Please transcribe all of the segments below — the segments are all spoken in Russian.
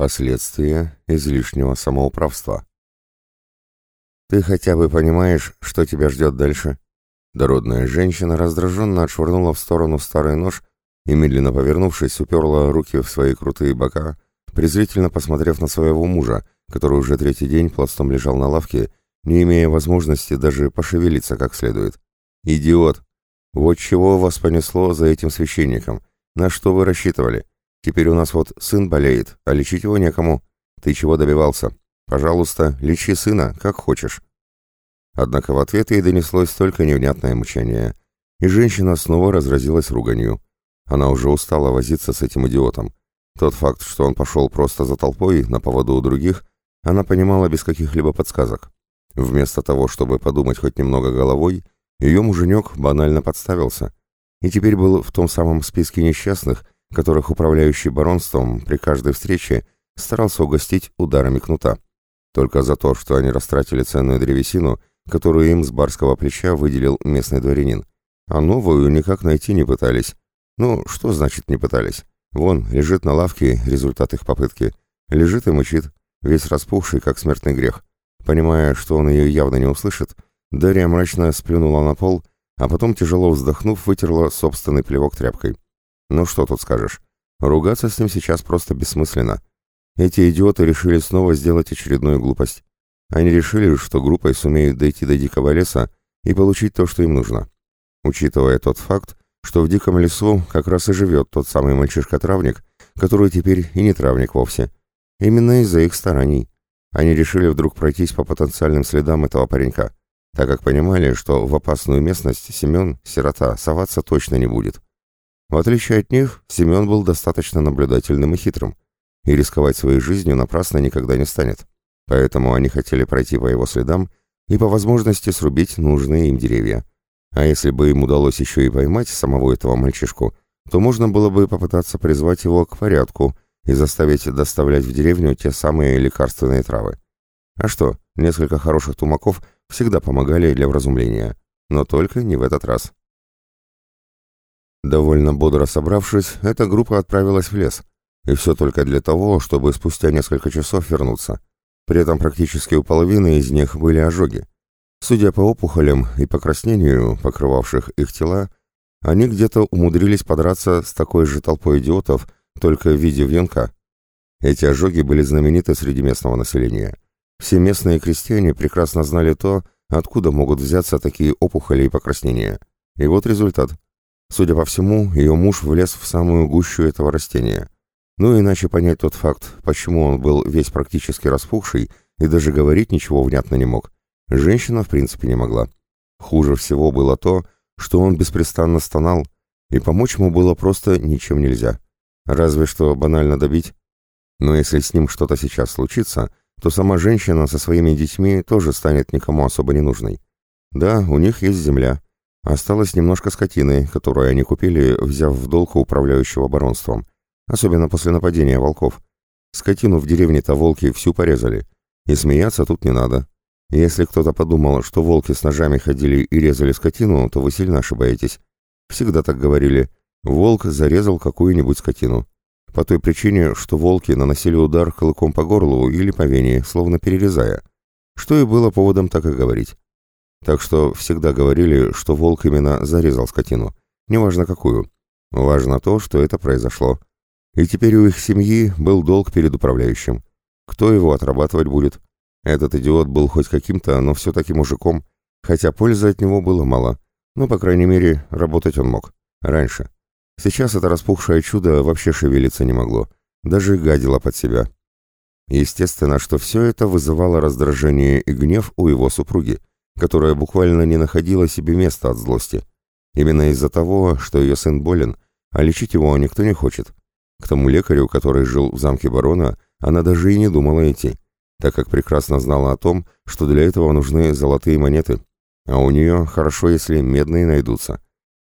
Последствия излишнего самоуправства. «Ты хотя бы понимаешь, что тебя ждет дальше?» Дородная женщина раздраженно отшвырнула в сторону старый нож и, медленно повернувшись, уперла руки в свои крутые бока, презрительно посмотрев на своего мужа, который уже третий день пластом лежал на лавке, не имея возможности даже пошевелиться как следует. «Идиот! Вот чего вас понесло за этим священником? На что вы рассчитывали? Теперь у нас вот сын болеет, а лечить его некому. Ты чего добивался? Пожалуйста, лечи сына, как хочешь». Однако в ответ ей донеслось только невнятное мучение, и женщина снова разразилась руганью. Она уже устала возиться с этим идиотом. Тот факт, что он пошел просто за толпой на поводу у других, она понимала без каких-либо подсказок. Вместо того, чтобы подумать хоть немного головой, ее муженек банально подставился. И теперь был в том самом списке несчастных, которых управляющий баронством при каждой встрече старался угостить ударами кнута. Только за то, что они растратили ценную древесину, которую им с барского плеча выделил местный дворянин. А новую никак найти не пытались. Ну, что значит не пытались? Вон, лежит на лавке результат их попытки. Лежит и мычит, весь распухший, как смертный грех. Понимая, что он ее явно не услышит, Дарья мрачно сплюнула на пол, а потом, тяжело вздохнув, вытерла собственный плевок тряпкой. Ну что тут скажешь? Ругаться с ним сейчас просто бессмысленно. Эти идиоты решили снова сделать очередную глупость. Они решили, что группой сумеют дойти до дикого леса и получить то, что им нужно. Учитывая тот факт, что в диком лесу как раз и живет тот самый мальчишка-травник, который теперь и не травник вовсе. Именно из-за их стараний. Они решили вдруг пройтись по потенциальным следам этого паренька, так как понимали, что в опасную местность Семен, сирота, соваться точно не будет. В отличие от них, Семен был достаточно наблюдательным и хитрым, и рисковать своей жизнью напрасно никогда не станет. Поэтому они хотели пройти по его следам и по возможности срубить нужные им деревья. А если бы им удалось еще и поймать самого этого мальчишку, то можно было бы попытаться призвать его к порядку и заставить доставлять в деревню те самые лекарственные травы. А что, несколько хороших тумаков всегда помогали для вразумления, но только не в этот раз. Довольно бодро собравшись, эта группа отправилась в лес, и все только для того, чтобы спустя несколько часов вернуться. При этом практически у половины из них были ожоги. Судя по опухолям и покраснению, покрывавших их тела, они где-то умудрились подраться с такой же толпой идиотов, только в виде вьюнка. Эти ожоги были знамениты среди местного населения. Все местные крестьяне прекрасно знали то, откуда могут взяться такие опухоли и покраснения. И вот результат – Судя по всему, ее муж влез в самую гущу этого растения. Ну, иначе понять тот факт, почему он был весь практически распухший и даже говорить ничего внятно не мог, женщина в принципе не могла. Хуже всего было то, что он беспрестанно стонал, и помочь ему было просто ничем нельзя. Разве что банально добить. Но если с ним что-то сейчас случится, то сама женщина со своими детьми тоже станет никому особо не нужной. Да, у них есть земля, Осталось немножко скотины, которую они купили, взяв в долг у управляющего баронством. Особенно после нападения волков. Скотину в деревне-то волки всю порезали. И смеяться тут не надо. Если кто-то подумал, что волки с ножами ходили и резали скотину, то вы сильно ошибаетесь. Всегда так говорили. Волк зарезал какую-нибудь скотину. По той причине, что волки наносили удар клыком по горлу или по вене, словно перерезая. Что и было поводом так и говорить. Так что всегда говорили, что волк именно зарезал скотину. Неважно какую. Важно то, что это произошло. И теперь у их семьи был долг перед управляющим. Кто его отрабатывать будет? Этот идиот был хоть каким-то, но все-таки мужиком, хотя пользы от него было мало. Но, по крайней мере, работать он мог. Раньше. Сейчас это распухшее чудо вообще шевелиться не могло. Даже гадило под себя. Естественно, что все это вызывало раздражение и гнев у его супруги которая буквально не находила себе места от злости. Именно из-за того, что ее сын болен, а лечить его никто не хочет. К тому лекарю, который жил в замке барона, она даже и не думала идти, так как прекрасно знала о том, что для этого нужны золотые монеты, а у нее хорошо, если медные найдутся.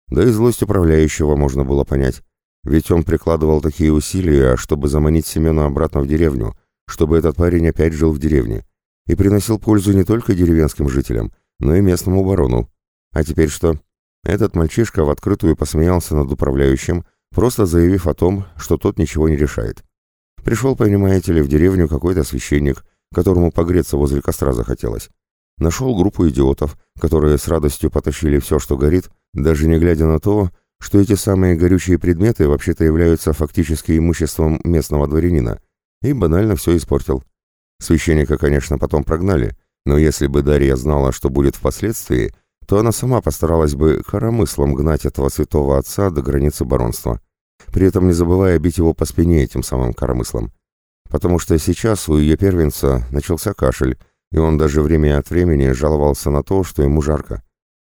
Да и злость управляющего можно было понять, ведь он прикладывал такие усилия, чтобы заманить Семена обратно в деревню, чтобы этот парень опять жил в деревне и приносил пользу не только деревенским жителям, но и местному барону. А теперь что? Этот мальчишка в открытую посмеялся над управляющим, просто заявив о том, что тот ничего не решает. Пришел, понимаете ли, в деревню какой-то священник, которому погреться возле костра захотелось. Нашел группу идиотов, которые с радостью потащили все, что горит, даже не глядя на то, что эти самые горючие предметы вообще-то являются фактически имуществом местного дворянина, и банально все испортил. Священника, конечно, потом прогнали, но если бы Дарья знала, что будет впоследствии, то она сама постаралась бы коромыслом гнать этого святого отца до границы баронства, при этом не забывая бить его по спине этим самым коромыслом. Потому что сейчас у ее первенца начался кашель, и он даже время от времени жаловался на то, что ему жарко.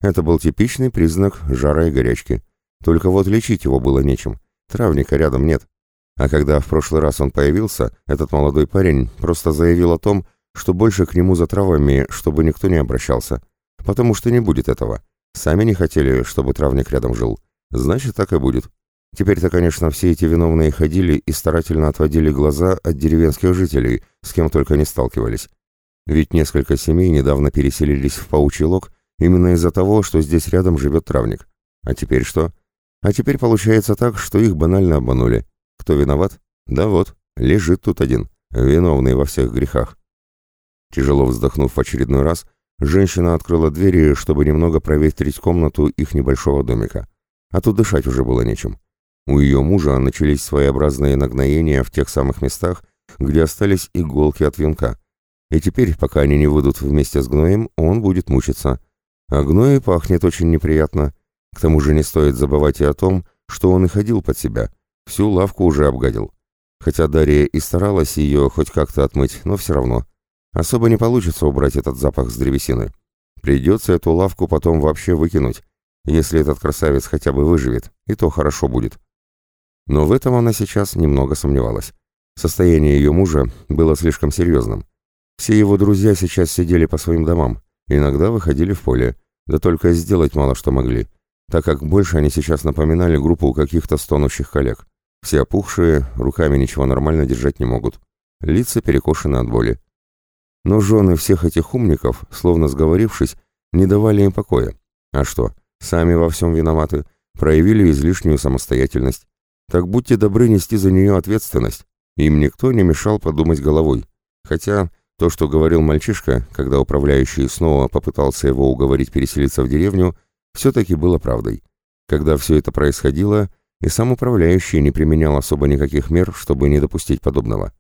Это был типичный признак жара и горячки. Только вот лечить его было нечем. Травника рядом нет. А когда в прошлый раз он появился, этот молодой парень просто заявил о том, что больше к нему за травами, чтобы никто не обращался. Потому что не будет этого. Сами не хотели, чтобы травник рядом жил. Значит, так и будет. Теперь-то, конечно, все эти виновные ходили и старательно отводили глаза от деревенских жителей, с кем только не сталкивались. Ведь несколько семей недавно переселились в Паучий Лог именно из-за того, что здесь рядом живет травник. А теперь что? А теперь получается так, что их банально обманули. Кто виноват? Да вот, лежит тут один, виновный во всех грехах. Тяжело вздохнув в очередной раз, женщина открыла двери, чтобы немного проветрить комнату их небольшого домика. А тут дышать уже было нечем. У ее мужа начались своеобразные нагноения в тех самых местах, где остались иголки от венка. И теперь, пока они не выйдут вместе с гноем, он будет мучиться. А гной пахнет очень неприятно. К тому же не стоит забывать и о том, что он и ходил под себя. Всю лавку уже обгадил. Хотя Дарья и старалась ее хоть как-то отмыть, но все равно. Особо не получится убрать этот запах с древесины. Придется эту лавку потом вообще выкинуть, если этот красавец хотя бы выживет, и то хорошо будет. Но в этом она сейчас немного сомневалась. Состояние ее мужа было слишком серьезным. Все его друзья сейчас сидели по своим домам, иногда выходили в поле, да только сделать мало что могли так как больше они сейчас напоминали группу каких-то стонущих коллег. Все опухшие, руками ничего нормально держать не могут. Лица перекошены от боли. Но жены всех этих умников, словно сговорившись, не давали им покоя. А что, сами во всем виноваты, проявили излишнюю самостоятельность. Так будьте добры нести за нее ответственность. Им никто не мешал подумать головой. Хотя то, что говорил мальчишка, когда управляющий снова попытался его уговорить переселиться в деревню, все-таки было правдой. Когда все это происходило, и сам управляющий не применял особо никаких мер, чтобы не допустить подобного.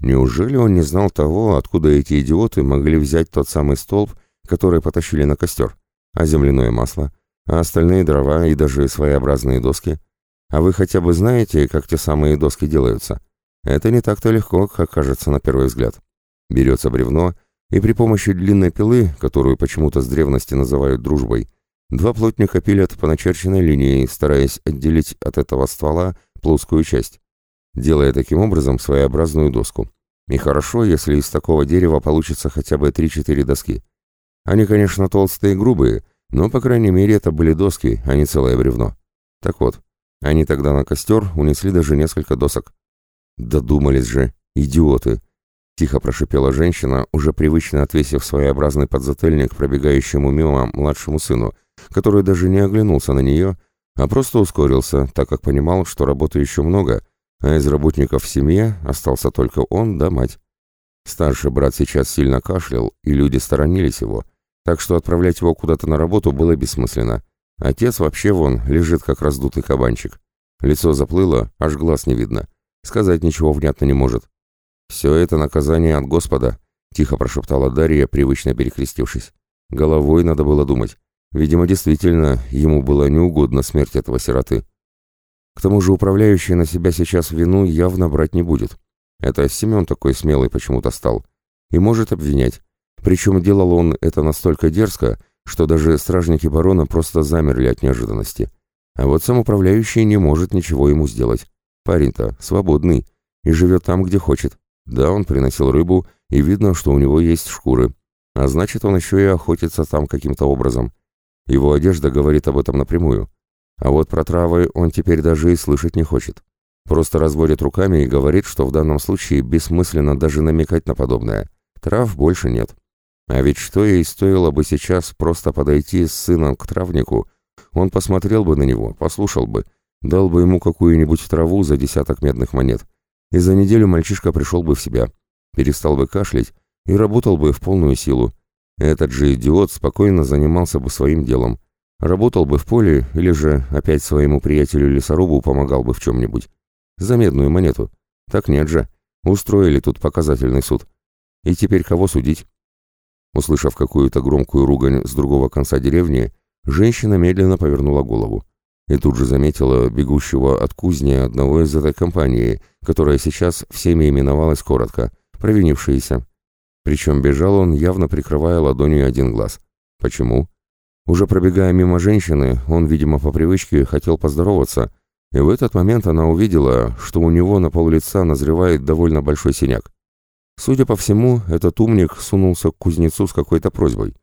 Неужели он не знал того, откуда эти идиоты могли взять тот самый столб, который потащили на костер, а земляное масло, а остальные дрова и даже своеобразные доски? А вы хотя бы знаете, как те самые доски делаются? Это не так-то легко, как кажется на первый взгляд. Берется бревно, и при помощи длинной пилы, которую почему-то с древности называют дружбой, Два плотника пилят по начерченной линии, стараясь отделить от этого ствола плоскую часть, делая таким образом своеобразную доску. И хорошо, если из такого дерева получится хотя бы 3-4 доски. Они, конечно, толстые и грубые, но, по крайней мере, это были доски, а не целое бревно. Так вот, они тогда на костер унесли даже несколько досок. Додумались же, идиоты! Тихо прошипела женщина, уже привычно отвесив своеобразный подзатыльник пробегающему мимо младшему сыну, который даже не оглянулся на нее, а просто ускорился, так как понимал, что работы еще много, а из работников в семье остался только он да мать. Старший брат сейчас сильно кашлял, и люди сторонились его, так что отправлять его куда-то на работу было бессмысленно. Отец вообще вон лежит как раздутый кабанчик. Лицо заплыло, аж глаз не видно. Сказать ничего внятно не может. «Все это наказание от Господа», — тихо прошептала Дарья, привычно перекрестившись. «Головой надо было думать. Видимо, действительно, ему была неугодна смерть этого сироты. К тому же управляющий на себя сейчас вину явно брать не будет. Это Семен такой смелый почему-то стал. И может обвинять. Причем делал он это настолько дерзко, что даже стражники барона просто замерли от неожиданности. А вот сам управляющий не может ничего ему сделать. Парень-то свободный и живет там, где хочет. Да, он приносил рыбу, и видно, что у него есть шкуры. А значит, он еще и охотится там каким-то образом. Его одежда говорит об этом напрямую. А вот про травы он теперь даже и слышать не хочет. Просто разводит руками и говорит, что в данном случае бессмысленно даже намекать на подобное. Трав больше нет. А ведь что ей стоило бы сейчас просто подойти с сыном к травнику, он посмотрел бы на него, послушал бы, дал бы ему какую-нибудь траву за десяток медных монет. и за неделю мальчишка пришел бы в себя, перестал бы кашлять и работал бы в полную силу. Этот же идиот спокойно занимался бы своим делом, работал бы в поле или же опять своему приятелю-лесорубу помогал бы в чем-нибудь. За медную монету. Так нет же. Устроили тут показательный суд. И теперь кого судить? Услышав какую-то громкую ругань с другого конца деревни, женщина медленно повернула голову и тут же заметила бегущего от кузни одного из этой компании, которая сейчас всеми именовалась коротко «провинившиеся». Причем бежал он, явно прикрывая ладонью один глаз. Почему? Уже пробегая мимо женщины, он, видимо, по привычке хотел поздороваться, и в этот момент она увидела, что у него на пол лица назревает довольно большой синяк. Судя по всему, этот умник сунулся к кузнецу с какой-то просьбой.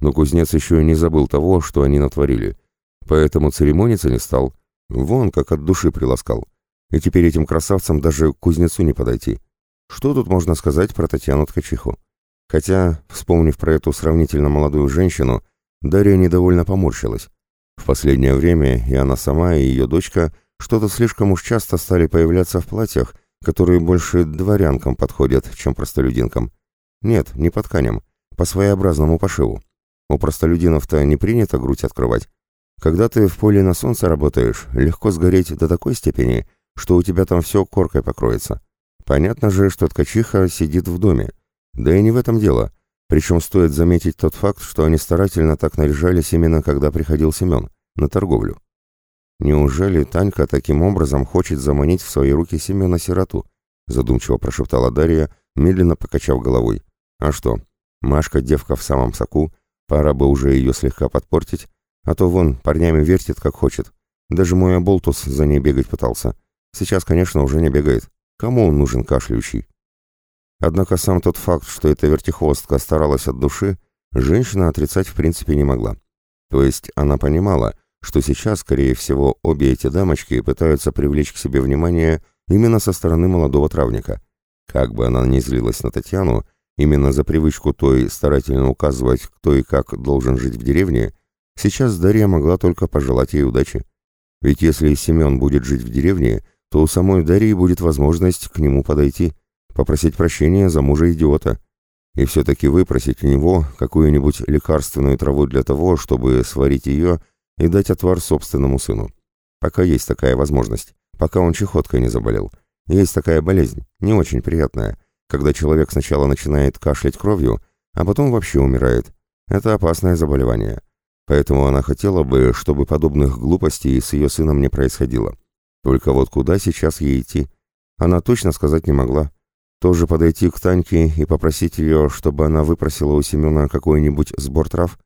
Но кузнец еще не забыл того, что они натворили. Поэтому церемониться не стал. Вон, как от души приласкал. И теперь этим красавцам даже к кузнецу не подойти. Что тут можно сказать про Татьяну Ткачиху? Хотя, вспомнив про эту сравнительно молодую женщину, Дарья недовольно поморщилась. В последнее время и она сама, и ее дочка что-то слишком уж часто стали появляться в платьях, которые больше дворянкам подходят, чем простолюдинкам. Нет, не по тканям, по своеобразному пошиву. У простолюдинов-то не принято грудь открывать. Когда ты в поле на солнце работаешь, легко сгореть до такой степени, что у тебя там все коркой покроется. Понятно же, что ткачиха сидит в доме. Да и не в этом дело. Причем стоит заметить тот факт, что они старательно так наряжались именно когда приходил Семен, на торговлю. Неужели Танька таким образом хочет заманить в свои руки Семена-сироту? Задумчиво прошептала Дарья, медленно покачав головой. А что, Машка девка в самом соку, пора бы уже ее слегка подпортить, а то вон парнями вертит как хочет. Даже мой оболтус за ней бегать пытался. Сейчас, конечно, уже не бегает. Кому он нужен кашляющий? Однако сам тот факт, что эта вертихвостка старалась от души, женщина отрицать в принципе не могла. То есть она понимала, что сейчас, скорее всего, обе эти дамочки пытаются привлечь к себе внимание именно со стороны молодого травника. Как бы она ни злилась на Татьяну, именно за привычку той старательно указывать, кто и как должен жить в деревне, сейчас Дарья могла только пожелать ей удачи. Ведь если Семен будет жить в деревне, то у самой Дарьи будет возможность к нему подойти – попросить прощения за мужа-идиота и все-таки выпросить у него какую-нибудь лекарственную траву для того, чтобы сварить ее и дать отвар собственному сыну. Пока есть такая возможность, пока он чехоткой не заболел. Есть такая болезнь, не очень приятная, когда человек сначала начинает кашлять кровью, а потом вообще умирает. Это опасное заболевание. Поэтому она хотела бы, чтобы подобных глупостей с ее сыном не происходило. Только вот куда сейчас ей идти? Она точно сказать не могла. Тоже подойти к Таньке и попросить ее, чтобы она выпросила у Семена какой-нибудь сбор трав?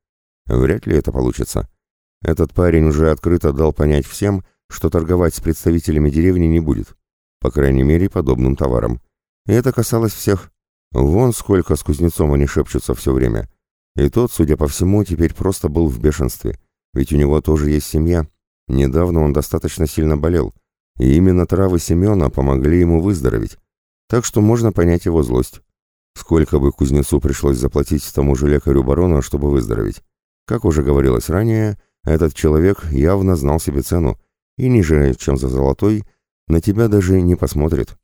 Вряд ли это получится. Этот парень уже открыто дал понять всем, что торговать с представителями деревни не будет. По крайней мере, подобным товаром. И это касалось всех. Вон сколько с кузнецом они шепчутся все время. И тот, судя по всему, теперь просто был в бешенстве. Ведь у него тоже есть семья. Недавно он достаточно сильно болел. И именно травы Семена помогли ему выздороветь так что можно понять его злость. Сколько бы кузнецу пришлось заплатить тому же лекарю барона, чтобы выздороветь? Как уже говорилось ранее, этот человек явно знал себе цену, и ниже, чем за золотой, на тебя даже не посмотрит.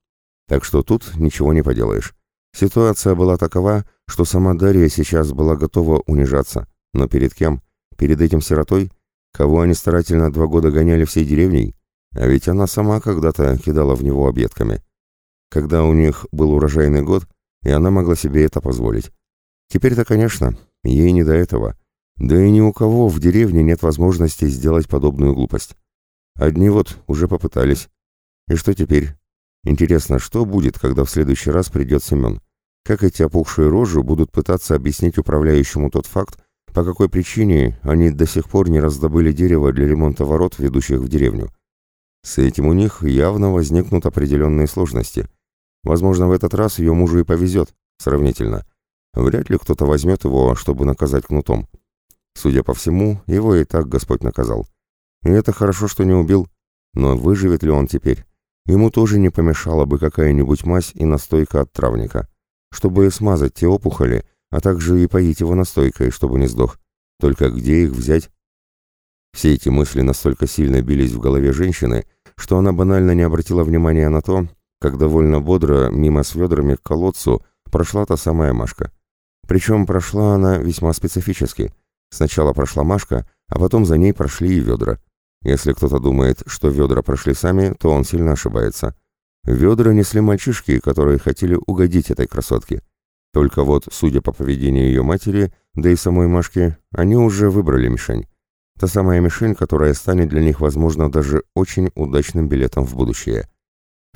Так что тут ничего не поделаешь. Ситуация была такова, что сама Дарья сейчас была готова унижаться. Но перед кем? Перед этим сиротой? Кого они старательно два года гоняли всей деревней? А ведь она сама когда-то кидала в него объедками когда у них был урожайный год, и она могла себе это позволить. Теперь-то, конечно, ей не до этого. Да и ни у кого в деревне нет возможности сделать подобную глупость. Одни вот уже попытались. И что теперь? Интересно, что будет, когда в следующий раз придет Семен? Как эти опухшие рожи будут пытаться объяснить управляющему тот факт, по какой причине они до сих пор не раздобыли дерево для ремонта ворот, ведущих в деревню? С этим у них явно возникнут определенные сложности. Возможно, в этот раз ее мужу и повезет, сравнительно. Вряд ли кто-то возьмет его, чтобы наказать кнутом. Судя по всему, его и так Господь наказал. И это хорошо, что не убил. Но выживет ли он теперь? Ему тоже не помешала бы какая-нибудь мазь и настойка от травника, чтобы смазать те опухоли, а также и поить его настойкой, чтобы не сдох. Только где их взять? Все эти мысли настолько сильно бились в голове женщины, что она банально не обратила внимания на то, как довольно бодро мимо с ведрами к колодцу прошла та самая Машка. Причем прошла она весьма специфически. Сначала прошла Машка, а потом за ней прошли и ведра. Если кто-то думает, что ведра прошли сами, то он сильно ошибается. Ведра несли мальчишки, которые хотели угодить этой красотке. Только вот, судя по поведению ее матери, да и самой Машки, они уже выбрали мишень. Та самая мишень, которая станет для них, возможно, даже очень удачным билетом в будущее.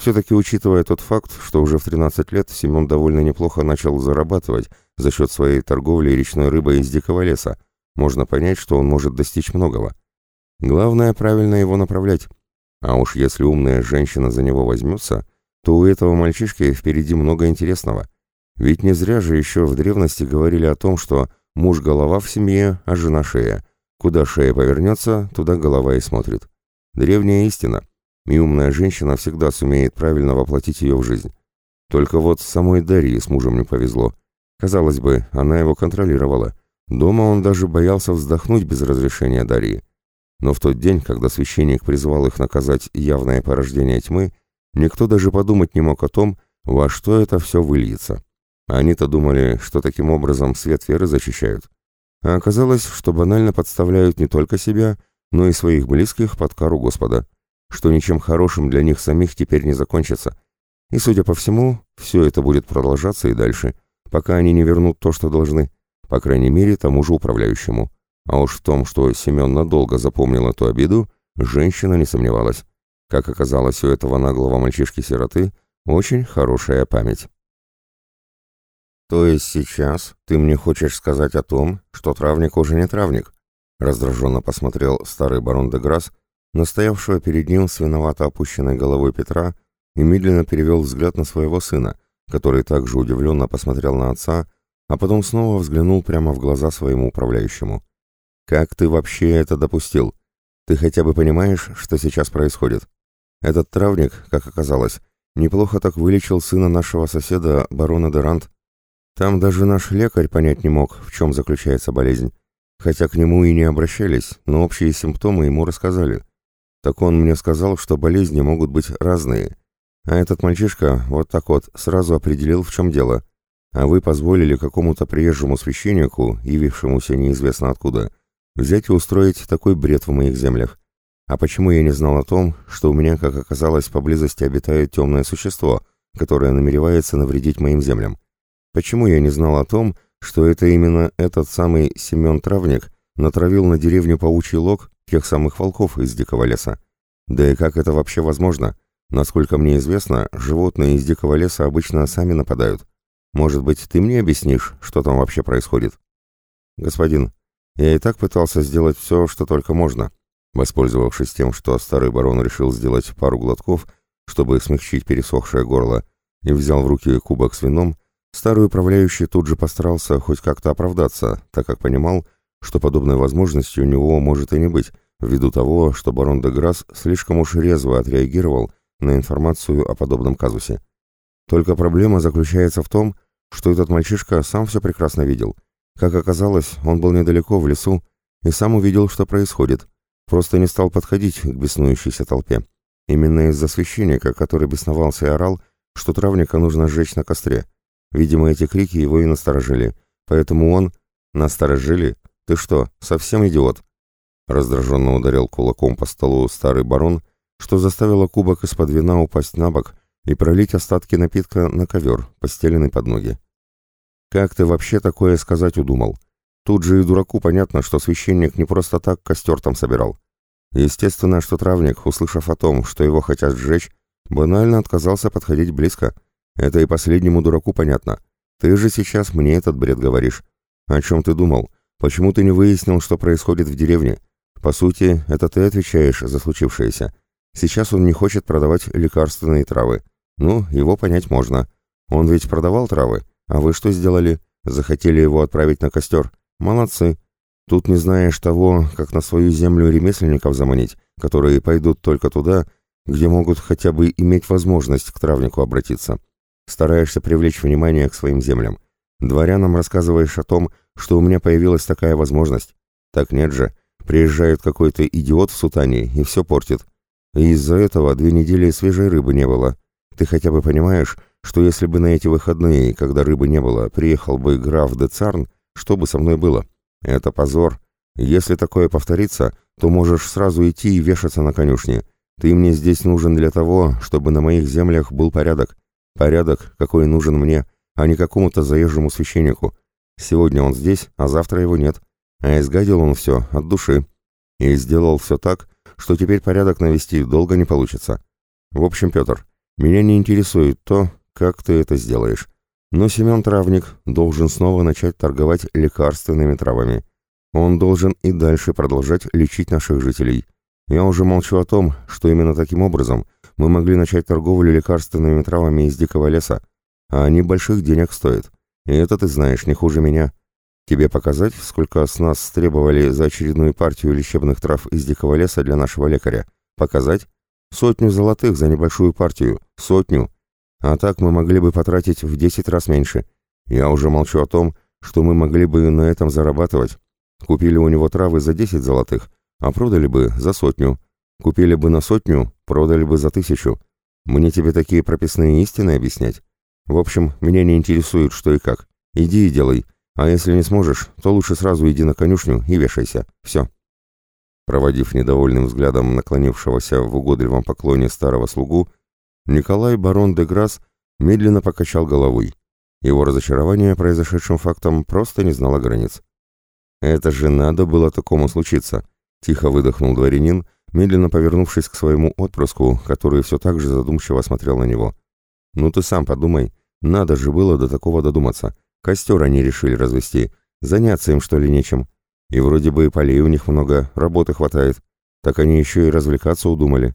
Все-таки учитывая тот факт, что уже в 13 лет Семен довольно неплохо начал зарабатывать за счет своей торговли речной рыбой из дикого леса, можно понять, что он может достичь многого. Главное правильно его направлять. А уж если умная женщина за него возьмется, то у этого мальчишки впереди много интересного. Ведь не зря же еще в древности говорили о том, что муж голова в семье, а жена шея. Куда шея повернется, туда голова и смотрит. Древняя истина. И умная женщина всегда сумеет правильно воплотить ее в жизнь. Только вот самой Дарье с мужем не повезло. Казалось бы, она его контролировала. Дома он даже боялся вздохнуть без разрешения Дарьи. Но в тот день, когда священник призвал их наказать явное порождение тьмы, никто даже подумать не мог о том, во что это все выльется. Они-то думали, что таким образом свет веры защищают. А оказалось, что банально подставляют не только себя, но и своих близких под кару Господа, что ничем хорошим для них самих теперь не закончится. И, судя по всему, все это будет продолжаться и дальше, пока они не вернут то, что должны, по крайней мере, тому же управляющему. А уж в том, что Семен надолго запомнил эту обиду, женщина не сомневалась. Как оказалось, у этого наглого мальчишки-сироты очень хорошая память. «То есть сейчас ты мне хочешь сказать о том, что травник уже не травник?» Раздраженно посмотрел старый барон де Грасс, настоявшего перед ним с виновато опущенной головой Петра, и медленно перевел взгляд на своего сына, который также удивленно посмотрел на отца, а потом снова взглянул прямо в глаза своему управляющему. Как ты вообще это допустил? Ты хотя бы понимаешь, что сейчас происходит? Этот травник, как оказалось, неплохо так вылечил сына нашего соседа, барона Дерант. Там даже наш лекарь понять не мог, в чем заключается болезнь. Хотя к нему и не обращались, но общие симптомы ему рассказали. Так он мне сказал, что болезни могут быть разные. А этот мальчишка вот так вот сразу определил, в чем дело. А вы позволили какому-то приезжему священнику, явившемуся неизвестно откуда, взять и устроить такой бред в моих землях. А почему я не знал о том, что у меня, как оказалось, поблизости обитает темное существо, которое намеревается навредить моим землям? Почему я не знал о том, что это именно этот самый Семен Травник натравил на деревню паучий лог тех самых волков из дикого леса? Да и как это вообще возможно? Насколько мне известно, животные из дикого леса обычно сами нападают. Может быть, ты мне объяснишь, что там вообще происходит? Господин, я и так пытался сделать все, что только можно. Воспользовавшись тем, что старый барон решил сделать пару глотков, чтобы смягчить пересохшее горло, и взял в руки кубок с вином, старый управляющий тут же постарался хоть как-то оправдаться, так как понимал, что подобной возможности у него может и не быть, ввиду того, что барон де Грасс слишком уж резво отреагировал на информацию о подобном казусе. Только проблема заключается в том, что этот мальчишка сам все прекрасно видел — как оказалось, он был недалеко, в лесу, и сам увидел, что происходит. Просто не стал подходить к беснующейся толпе. Именно из-за священника, который бесновался и орал, что травника нужно сжечь на костре. Видимо, эти крики его и насторожили. Поэтому он... Насторожили? Ты что, совсем идиот? Раздраженно ударил кулаком по столу старый барон, что заставило кубок из-под вина упасть на бок и пролить остатки напитка на ковер, постеленный под ноги. Как ты вообще такое сказать удумал? Тут же и дураку понятно, что священник не просто так костер там собирал. Естественно, что травник, услышав о том, что его хотят сжечь, банально отказался подходить близко. Это и последнему дураку понятно. Ты же сейчас мне этот бред говоришь. О чем ты думал? Почему ты не выяснил, что происходит в деревне? По сути, это ты отвечаешь за случившееся. Сейчас он не хочет продавать лекарственные травы. Ну, его понять можно. Он ведь продавал травы, а вы что сделали? Захотели его отправить на костер? Молодцы. Тут не знаешь того, как на свою землю ремесленников заманить, которые пойдут только туда, где могут хотя бы иметь возможность к травнику обратиться. Стараешься привлечь внимание к своим землям. Дворянам рассказываешь о том, что у меня появилась такая возможность. Так нет же. Приезжает какой-то идиот в сутане и все портит. И из-за этого две недели свежей рыбы не было. Ты хотя бы понимаешь, что если бы на эти выходные, когда рыбы не было, приехал бы граф де Царн, что бы со мной было? Это позор. Если такое повторится, то можешь сразу идти и вешаться на конюшне. Ты мне здесь нужен для того, чтобы на моих землях был порядок. Порядок, какой нужен мне, а не какому-то заезжему священнику. Сегодня он здесь, а завтра его нет. А изгадил он все от души. И сделал все так, что теперь порядок навести долго не получится. В общем, Петр, меня не интересует то, как ты это сделаешь. Но Семен Травник должен снова начать торговать лекарственными травами. Он должен и дальше продолжать лечить наших жителей. Я уже молчу о том, что именно таким образом мы могли начать торговлю лекарственными травами из дикого леса, а они больших денег стоят. И это ты знаешь не хуже меня. Тебе показать, сколько с нас требовали за очередную партию лечебных трав из дикого леса для нашего лекаря? Показать? Сотню золотых за небольшую партию. Сотню. А так мы могли бы потратить в 10 раз меньше. Я уже молчу о том, что мы могли бы на этом зарабатывать. Купили у него травы за 10 золотых, а продали бы за сотню. Купили бы на сотню, продали бы за тысячу. Мне тебе такие прописные истины объяснять? В общем, меня не интересует, что и как. Иди и делай. А если не сможешь, то лучше сразу иди на конюшню и вешайся. Все. Проводив недовольным взглядом наклонившегося в угодливом поклоне старого слугу, Николай барон де Грасс медленно покачал головой. Его разочарование произошедшим фактом просто не знало границ. «Это же надо было такому случиться», — тихо выдохнул дворянин, медленно повернувшись к своему отпрыску, который все так же задумчиво смотрел на него. «Ну ты сам подумай, надо же было до такого додуматься. Костер они решили развести, заняться им что ли нечем. И вроде бы и полей у них много, работы хватает. Так они еще и развлекаться удумали».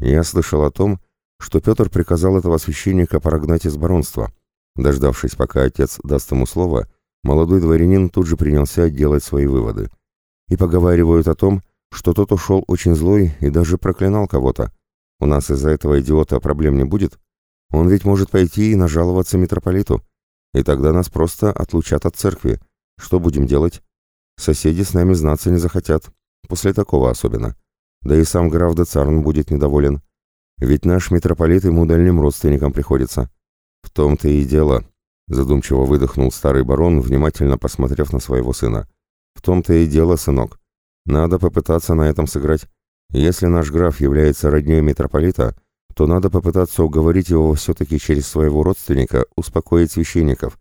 Я слышал о том, что Петр приказал этого священника прогнать из баронства. Дождавшись, пока отец даст ему слово, молодой дворянин тут же принялся делать свои выводы. И поговаривают о том, что тот ушел очень злой и даже проклинал кого-то. У нас из-за этого идиота проблем не будет. Он ведь может пойти и нажаловаться митрополиту. И тогда нас просто отлучат от церкви. Что будем делать? Соседи с нами знаться не захотят. После такого особенно. Да и сам граф де будет недоволен. Ведь наш митрополит ему дальним родственникам приходится. В том-то и дело, задумчиво выдохнул старый барон, внимательно посмотрев на своего сына. В том-то и дело, сынок. Надо попытаться на этом сыграть. Если наш граф является роднёй митрополита, то надо попытаться уговорить его все-таки через своего родственника успокоить священников.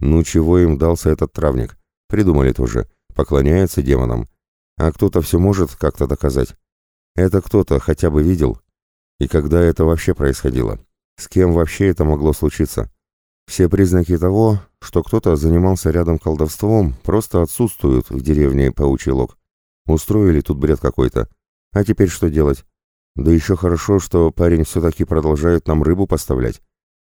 Ну чего им дался этот травник? Придумали тоже. Поклоняется демонам. А кто-то все может как-то доказать. Это кто-то хотя бы видел, и когда это вообще происходило? С кем вообще это могло случиться? Все признаки того, что кто-то занимался рядом колдовством, просто отсутствуют в деревне Паучий Лог. Устроили тут бред какой-то. А теперь что делать? Да еще хорошо, что парень все-таки продолжает нам рыбу поставлять.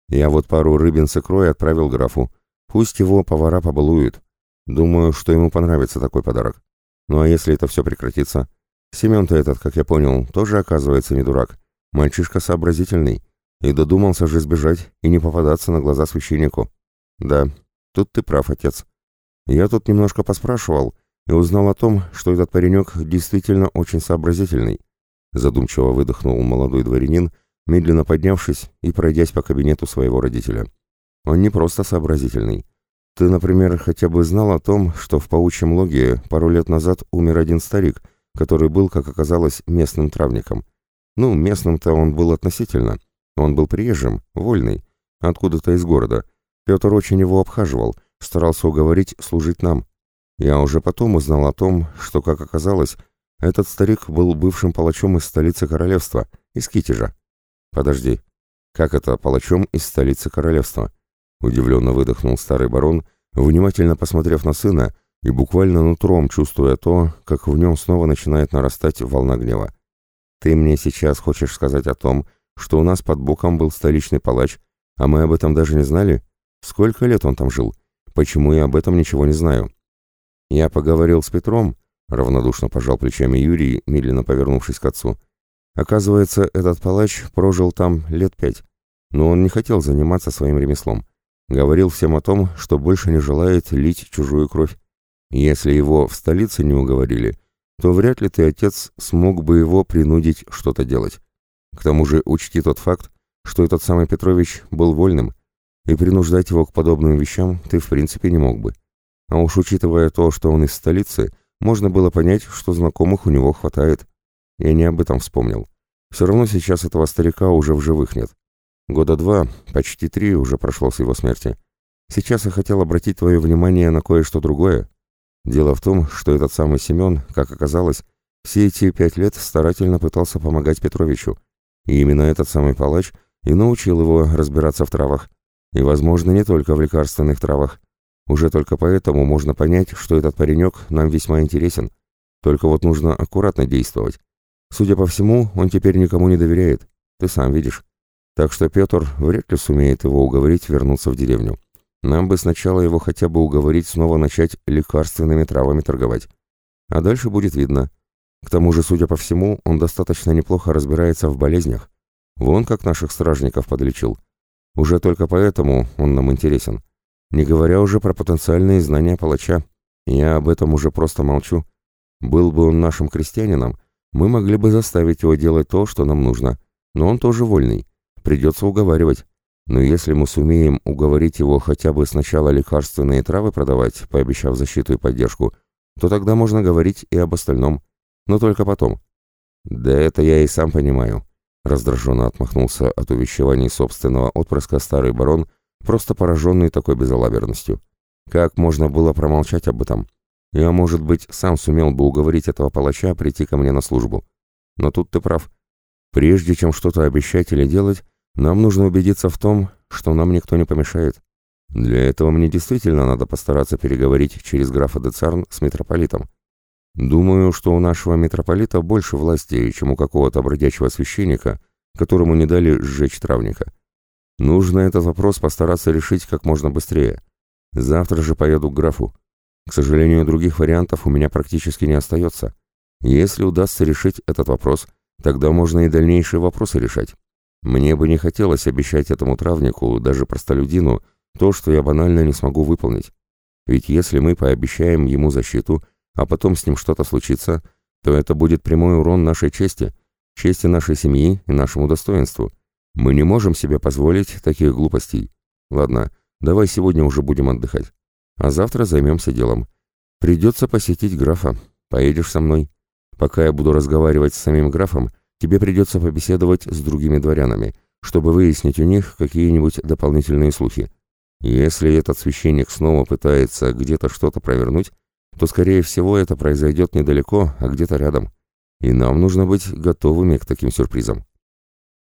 Я вот пару рыбин с икрой отправил графу. Пусть его повара побалуют. Думаю, что ему понравится такой подарок. Ну а если это все прекратится? Семен-то этот, как я понял, тоже оказывается не дурак. Мальчишка сообразительный, и додумался же сбежать и не попадаться на глаза священнику. Да, тут ты прав, отец. Я тут немножко поспрашивал и узнал о том, что этот паренек действительно очень сообразительный. Задумчиво выдохнул молодой дворянин, медленно поднявшись и пройдясь по кабинету своего родителя. Он не просто сообразительный. Ты, например, хотя бы знал о том, что в паучьем логе пару лет назад умер один старик, который был, как оказалось, местным травником. Ну, местным-то он был относительно. Он был приезжим, вольный, откуда-то из города. Петр очень его обхаживал, старался уговорить служить нам. Я уже потом узнал о том, что, как оказалось, этот старик был бывшим палачом из столицы королевства, из Китежа. Подожди, как это палачом из столицы королевства? Удивленно выдохнул старый барон, внимательно посмотрев на сына и буквально нутром чувствуя то, как в нем снова начинает нарастать волна гнева. Ты мне сейчас хочешь сказать о том, что у нас под боком был столичный палач, а мы об этом даже не знали? Сколько лет он там жил? Почему я об этом ничего не знаю? Я поговорил с Петром, равнодушно пожал плечами Юрий, медленно повернувшись к отцу. Оказывается, этот палач прожил там лет пять, но он не хотел заниматься своим ремеслом. Говорил всем о том, что больше не желает лить чужую кровь. Если его в столице не уговорили, то вряд ли ты, отец, смог бы его принудить что-то делать. К тому же учти тот факт, что этот самый Петрович был вольным, и принуждать его к подобным вещам ты в принципе не мог бы. А уж учитывая то, что он из столицы, можно было понять, что знакомых у него хватает. Я не об этом вспомнил. Все равно сейчас этого старика уже в живых нет. Года два, почти три уже прошло с его смерти. Сейчас я хотел обратить твое внимание на кое-что другое. Дело в том, что этот самый Семен, как оказалось, все эти пять лет старательно пытался помогать Петровичу. И именно этот самый палач и научил его разбираться в травах. И, возможно, не только в лекарственных травах. Уже только поэтому можно понять, что этот паренек нам весьма интересен. Только вот нужно аккуратно действовать. Судя по всему, он теперь никому не доверяет. Ты сам видишь. Так что Петр вряд ли сумеет его уговорить вернуться в деревню. Нам бы сначала его хотя бы уговорить снова начать лекарственными травами торговать. А дальше будет видно. К тому же, судя по всему, он достаточно неплохо разбирается в болезнях. Вон как наших стражников подлечил. Уже только поэтому он нам интересен. Не говоря уже про потенциальные знания палача. Я об этом уже просто молчу. Был бы он нашим крестьянином, мы могли бы заставить его делать то, что нам нужно. Но он тоже вольный. Придется уговаривать. Но если мы сумеем уговорить его хотя бы сначала лекарственные травы продавать, пообещав защиту и поддержку, то тогда можно говорить и об остальном. Но только потом. Да это я и сам понимаю. Раздраженно отмахнулся от увещеваний собственного отпрыска старый барон, просто пораженный такой безалаберностью. Как можно было промолчать об этом? Я, может быть, сам сумел бы уговорить этого палача прийти ко мне на службу. Но тут ты прав. Прежде чем что-то обещать или делать, нам нужно убедиться в том, что нам никто не помешает. Для этого мне действительно надо постараться переговорить через графа де Царн с митрополитом. Думаю, что у нашего митрополита больше власти, чем у какого-то бродячего священника, которому не дали сжечь травника. Нужно этот вопрос постараться решить как можно быстрее. Завтра же поеду к графу. К сожалению, других вариантов у меня практически не остается. Если удастся решить этот вопрос, тогда можно и дальнейшие вопросы решать. Мне бы не хотелось обещать этому травнику, даже простолюдину, то, что я банально не смогу выполнить. Ведь если мы пообещаем ему защиту, а потом с ним что-то случится, то это будет прямой урон нашей чести, чести нашей семьи и нашему достоинству. Мы не можем себе позволить таких глупостей. Ладно, давай сегодня уже будем отдыхать. А завтра займемся делом. Придется посетить графа. Поедешь со мной. Пока я буду разговаривать с самим графом, тебе придется побеседовать с другими дворянами, чтобы выяснить у них какие-нибудь дополнительные слухи. Если этот священник снова пытается где-то что-то провернуть, то, скорее всего, это произойдет недалеко, а где-то рядом. И нам нужно быть готовыми к таким сюрпризам.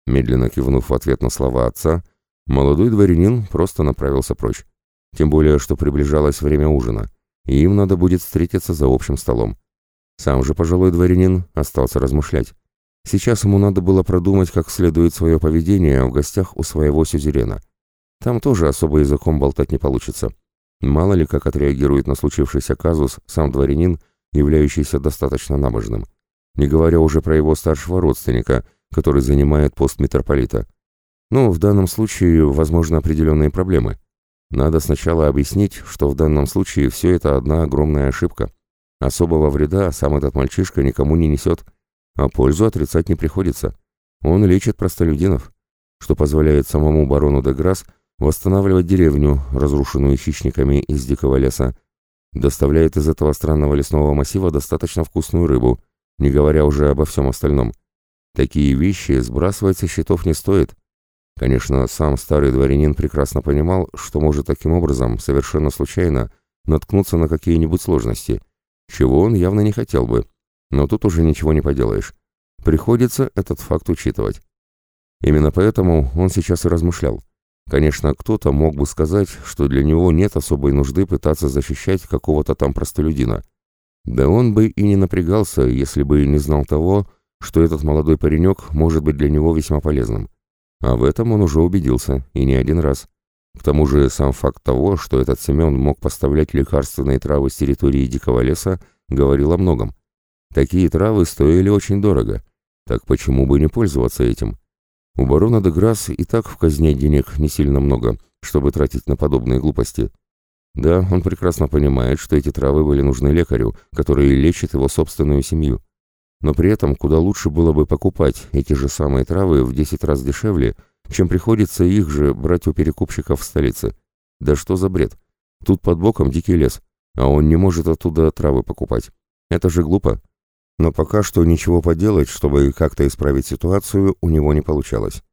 Медленно кивнув в ответ на слова отца, молодой дворянин просто направился прочь. Тем более, что приближалось время ужина, и им надо будет встретиться за общим столом. Сам же пожилой дворянин остался размышлять. Сейчас ему надо было продумать, как следует свое поведение в гостях у своего сюзерена. Там тоже особо языком болтать не получится. Мало ли, как отреагирует на случившийся казус сам дворянин, являющийся достаточно набожным. Не говоря уже про его старшего родственника, который занимает пост митрополита. Но в данном случае, возможно, определенные проблемы. Надо сначала объяснить, что в данном случае все это одна огромная ошибка. Особого вреда сам этот мальчишка никому не несет, а пользу отрицать не приходится. Он лечит простолюдинов, что позволяет самому барону де Грасс восстанавливать деревню, разрушенную хищниками из дикого леса, доставляет из этого странного лесного массива достаточно вкусную рыбу, не говоря уже обо всем остальном. Такие вещи сбрасывать со счетов не стоит. Конечно, сам старый дворянин прекрасно понимал, что может таким образом, совершенно случайно, наткнуться на какие-нибудь сложности, чего он явно не хотел бы. Но тут уже ничего не поделаешь. Приходится этот факт учитывать. Именно поэтому он сейчас и размышлял. Конечно, кто-то мог бы сказать, что для него нет особой нужды пытаться защищать какого-то там простолюдина. Да он бы и не напрягался, если бы и не знал того, что этот молодой паренек может быть для него весьма полезным. А в этом он уже убедился, и не один раз. К тому же сам факт того, что этот Семен мог поставлять лекарственные травы с территории дикого леса, говорил о многом. Такие травы стоили очень дорого. Так почему бы не пользоваться этим? У барона де Грасс и так в казне денег не сильно много, чтобы тратить на подобные глупости. Да, он прекрасно понимает, что эти травы были нужны лекарю, который лечит его собственную семью. Но при этом куда лучше было бы покупать эти же самые травы в 10 раз дешевле, чем приходится их же брать у перекупщиков в столице. Да что за бред? Тут под боком дикий лес, а он не может оттуда травы покупать. Это же глупо. Но пока что ничего поделать, чтобы как-то исправить ситуацию, у него не получалось.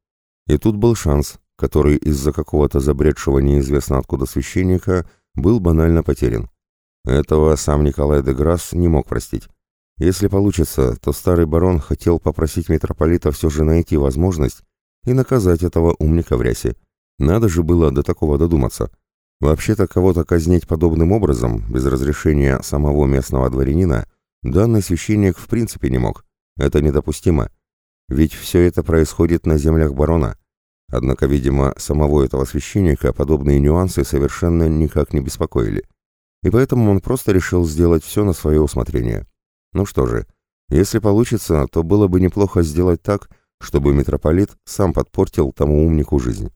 И тут был шанс, который из-за какого-то забредшего неизвестно откуда священника был банально потерян. Этого сам Николай де Грасс не мог простить. Если получится, то старый барон хотел попросить митрополита все же найти возможность и наказать этого умника в рясе. Надо же было до такого додуматься. Вообще-то кого-то казнить подобным образом, без разрешения самого местного дворянина, данный священник в принципе не мог. Это недопустимо. Ведь все это происходит на землях барона. Однако, видимо, самого этого священника подобные нюансы совершенно никак не беспокоили. И поэтому он просто решил сделать все на свое усмотрение. Ну что же, если получится, то было бы неплохо сделать так, чтобы митрополит сам подпортил тому умнику жизнь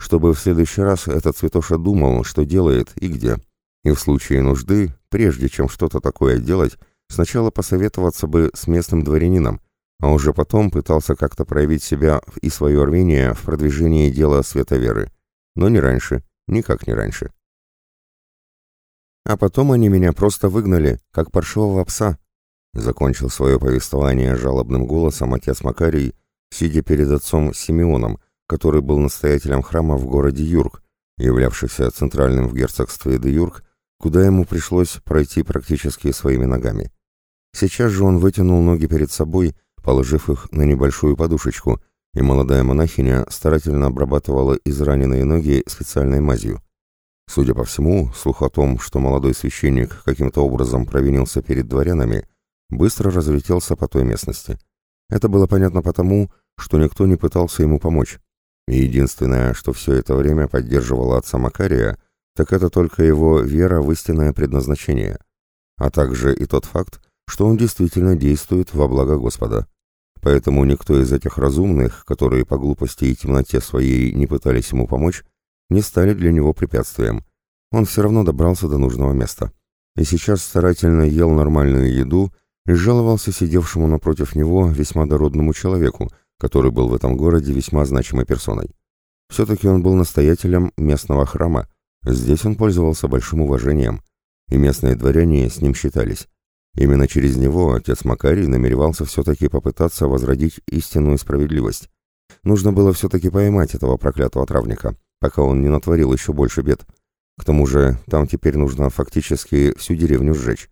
чтобы в следующий раз этот святоша думал, что делает и где. И в случае нужды, прежде чем что-то такое делать, сначала посоветоваться бы с местным дворянином, а уже потом пытался как-то проявить себя и свое рвение в продвижении дела света. Но не раньше, никак не раньше. А потом они меня просто выгнали, как паршивого пса. Закончил свое повествование жалобным голосом отец Макарий, сидя перед отцом Симеоном, который был настоятелем храма в городе Юрк, являвшийся центральным в герцогстве де Юрк, куда ему пришлось пройти практически своими ногами. Сейчас же он вытянул ноги перед собой, положив их на небольшую подушечку, и молодая монахиня старательно обрабатывала израненные ноги специальной мазью. Судя по всему, слух о том, что молодой священник каким-то образом провинился перед дворянами, быстро разлетелся по той местности. Это было понятно потому, что никто не пытался ему помочь. И единственное, что все это время поддерживало отца Макария, так это только его вера в истинное предназначение, а также и тот факт, что он действительно действует во благо Господа. Поэтому никто из этих разумных, которые по глупости и темноте своей не пытались ему помочь, не стали для него препятствием. Он все равно добрался до нужного места. И сейчас старательно ел нормальную еду и жаловался сидевшему напротив него весьма дородному человеку, который был в этом городе весьма значимой персоной. Все-таки он был настоятелем местного храма, здесь он пользовался большим уважением, и местные дворяне с ним считались. Именно через него отец Макарий намеревался все-таки попытаться возродить истинную справедливость. Нужно было все-таки поймать этого проклятого травника, пока он не натворил еще больше бед. К тому же там теперь нужно фактически всю деревню сжечь.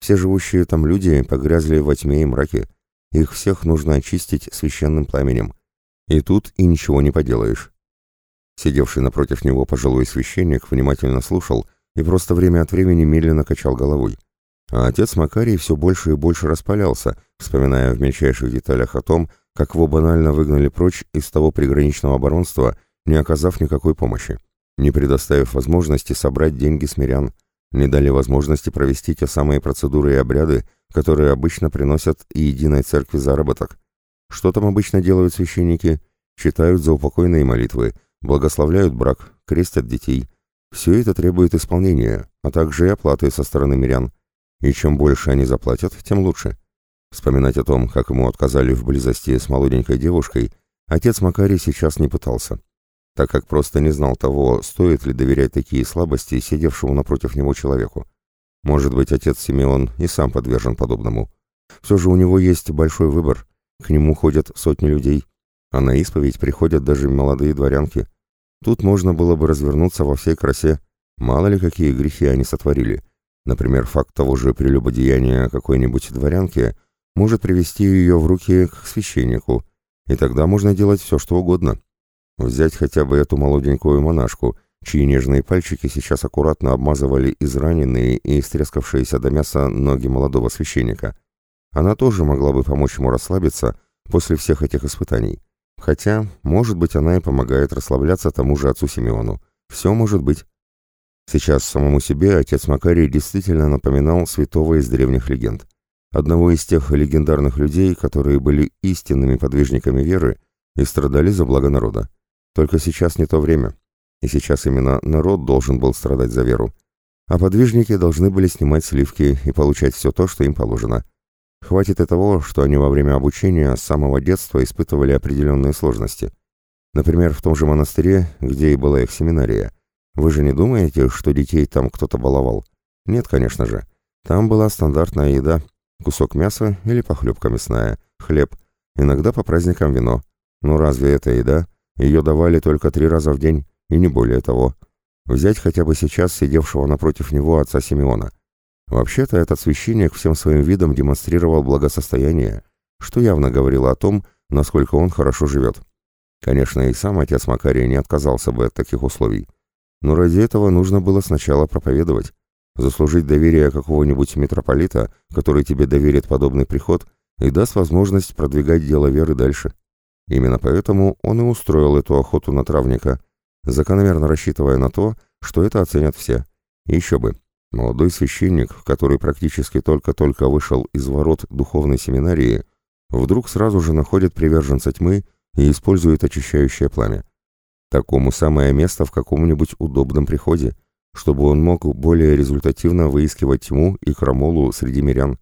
Все живущие там люди погрязли во тьме и мраке, их всех нужно очистить священным пламенем. И тут и ничего не поделаешь. Сидевший напротив него пожилой священник внимательно слушал и просто время от времени медленно качал головой. А отец Макарий все больше и больше распалялся, вспоминая в мельчайших деталях о том, как его банально выгнали прочь из того приграничного оборонства, не оказав никакой помощи, не предоставив возможности собрать деньги с мирян, не дали возможности провести те самые процедуры и обряды, которые обычно приносят и единой церкви заработок. Что там обычно делают священники? Читают заупокойные молитвы, благословляют брак, крестят детей. Все это требует исполнения, а также и оплаты со стороны мирян. И чем больше они заплатят, тем лучше. Вспоминать о том, как ему отказали в близости с молоденькой девушкой, отец Макарий сейчас не пытался, так как просто не знал того, стоит ли доверять такие слабости сидевшему напротив него человеку. Может быть, отец Симеон и сам подвержен подобному. Все же у него есть большой выбор. К нему ходят сотни людей, а на исповедь приходят даже молодые дворянки. Тут можно было бы развернуться во всей красе. Мало ли какие грехи они сотворили. Например, факт того же прелюбодеяния какой-нибудь дворянки может привести ее в руки к священнику, и тогда можно делать все, что угодно. Взять хотя бы эту молоденькую монашку – чьи нежные пальчики сейчас аккуратно обмазывали израненные и истрескавшиеся до мяса ноги молодого священника. Она тоже могла бы помочь ему расслабиться после всех этих испытаний. Хотя, может быть, она и помогает расслабляться тому же отцу Симеону. Все может быть. Сейчас самому себе отец Макарий действительно напоминал святого из древних легенд. Одного из тех легендарных людей, которые были истинными подвижниками веры и страдали за благо народа. Только сейчас не то время. И сейчас именно народ должен был страдать за веру. А подвижники должны были снимать сливки и получать все то, что им положено. Хватит и того, что они во время обучения с самого детства испытывали определенные сложности. Например, в том же монастыре, где и была их семинария. Вы же не думаете, что детей там кто-то баловал? Нет, конечно же. Там была стандартная еда. Кусок мяса или похлебка мясная, хлеб, иногда по праздникам вино. Но разве это еда? Ее давали только три раза в день, и не более того. Взять хотя бы сейчас сидевшего напротив него отца Симеона. Вообще-то этот священник всем своим видом демонстрировал благосостояние, что явно говорило о том, насколько он хорошо живет. Конечно, и сам отец Макарий не отказался бы от таких условий. Но ради этого нужно было сначала проповедовать. Заслужить доверие какого-нибудь митрополита, который тебе доверит подобный приход и даст возможность продвигать дело веры дальше. Именно поэтому он и устроил эту охоту на травника, закономерно рассчитывая на то, что это оценят все. Еще бы. Молодой священник, который практически только-только вышел из ворот духовной семинарии, вдруг сразу же находит приверженца тьмы и использует очищающее пламя. Такому самое место в каком-нибудь удобном приходе, чтобы он мог более результативно выискивать тьму и крамолу среди мирян.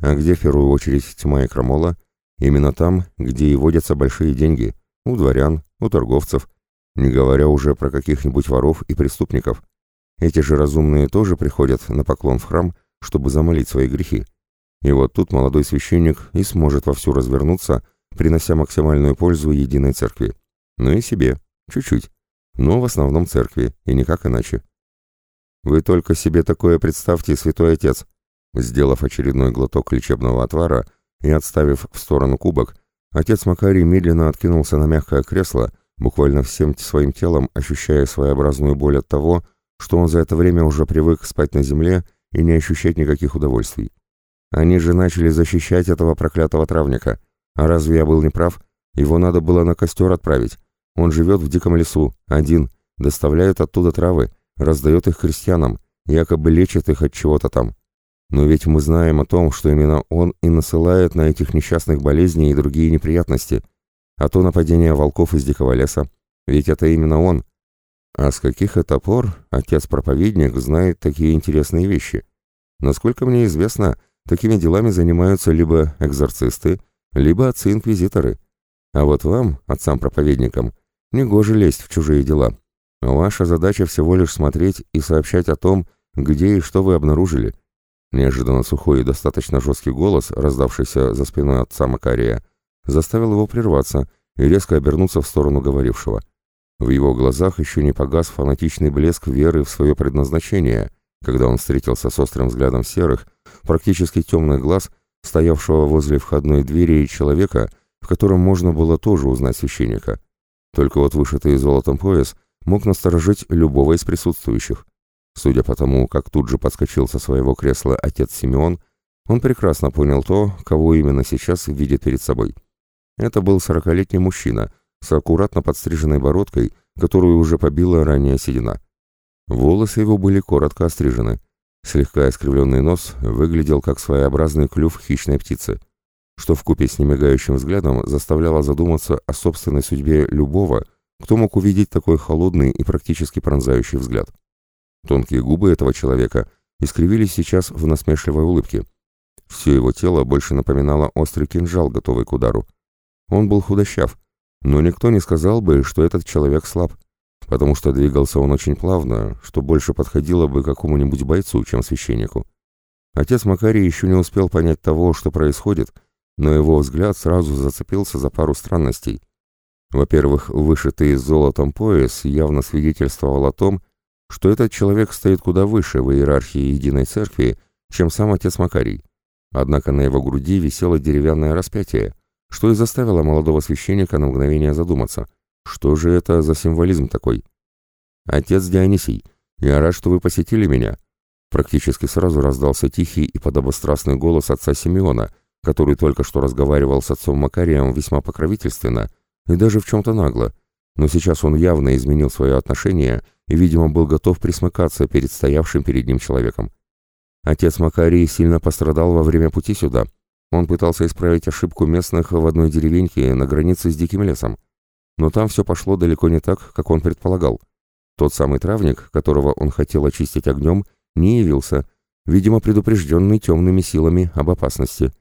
А где в первую очередь тьма и крамола? Именно там, где и водятся большие деньги, у дворян, у торговцев, не говоря уже про каких-нибудь воров и преступников. Эти же разумные тоже приходят на поклон в храм, чтобы замолить свои грехи. И вот тут молодой священник и сможет вовсю развернуться, принося максимальную пользу единой церкви. Ну и себе, чуть-чуть, но в основном церкви, и никак иначе. Вы только себе такое представьте, святой отец. Сделав очередной глоток лечебного отвара и отставив в сторону кубок, отец Макарий медленно откинулся на мягкое кресло, буквально всем своим телом ощущая своеобразную боль от того, что он за это время уже привык спать на земле и не ощущать никаких удовольствий. Они же начали защищать этого проклятого травника. А разве я был неправ? Его надо было на костер отправить. Он живет в диком лесу, один, доставляет оттуда травы, раздает их крестьянам, якобы лечит их от чего-то там. Но ведь мы знаем о том, что именно он и насылает на этих несчастных болезни и другие неприятности. А то нападение волков из дикого леса. Ведь это именно он. А с каких это пор отец-проповедник знает такие интересные вещи? Насколько мне известно, такими делами занимаются либо экзорцисты, либо отцы-инквизиторы. А вот вам, отцам-проповедникам, негоже лезть в чужие дела. Ваша задача всего лишь смотреть и сообщать о том, где и что вы обнаружили. Неожиданно сухой и достаточно жесткий голос, раздавшийся за спиной отца Макария, заставил его прерваться и резко обернуться в сторону говорившего. В его глазах еще не погас фанатичный блеск веры в свое предназначение, когда он встретился с острым взглядом серых, практически темных глаз, стоявшего возле входной двери человека, в котором можно было тоже узнать священника. Только вот вышитый золотом пояс мог насторожить любого из присутствующих. Судя по тому, как тут же подскочил со своего кресла отец Симеон, он прекрасно понял то, кого именно сейчас видит перед собой. Это был сорокалетний мужчина — с аккуратно подстриженной бородкой, которую уже побила ранее седина. Волосы его были коротко острижены. Слегка искривленный нос выглядел как своеобразный клюв хищной птицы, что вкупе с немигающим взглядом заставляло задуматься о собственной судьбе любого, кто мог увидеть такой холодный и практически пронзающий взгляд. Тонкие губы этого человека искривились сейчас в насмешливой улыбке. Все его тело больше напоминало острый кинжал, готовый к удару. Он был худощав, но никто не сказал бы, что этот человек слаб, потому что двигался он очень плавно, что больше подходило бы какому-нибудь бойцу, чем священнику. Отец Макарий еще не успел понять того, что происходит, но его взгляд сразу зацепился за пару странностей. Во-первых, вышитый золотом пояс явно свидетельствовал о том, что этот человек стоит куда выше в иерархии Единой Церкви, чем сам отец Макарий. Однако на его груди висело деревянное распятие — что и заставило молодого священника на мгновение задуматься, что же это за символизм такой? «Отец Дионисий, я рад, что вы посетили меня». Практически сразу раздался тихий и подобострастный голос отца Симеона, который только что разговаривал с отцом Макарием весьма покровительственно и даже в чем-то нагло, но сейчас он явно изменил свое отношение и, видимо, был готов присмыкаться перед стоявшим перед ним человеком. Отец Макарий сильно пострадал во время пути сюда, он пытался исправить ошибку местных в одной деревеньке на границе с диким лесом. Но там все пошло далеко не так, как он предполагал. Тот самый травник, которого он хотел очистить огнем, не явился, видимо, предупрежденный темными силами об опасности.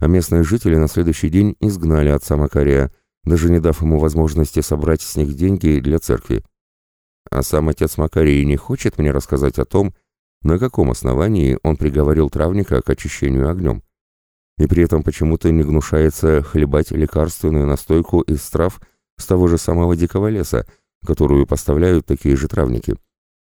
А местные жители на следующий день изгнали отца Макария, даже не дав ему возможности собрать с них деньги для церкви. А сам отец Макарий не хочет мне рассказать о том, на каком основании он приговорил травника к очищению огнем. И при этом почему-то не гнушается хлебать лекарственную настойку из трав с того же самого дикого леса, которую поставляют такие же травники.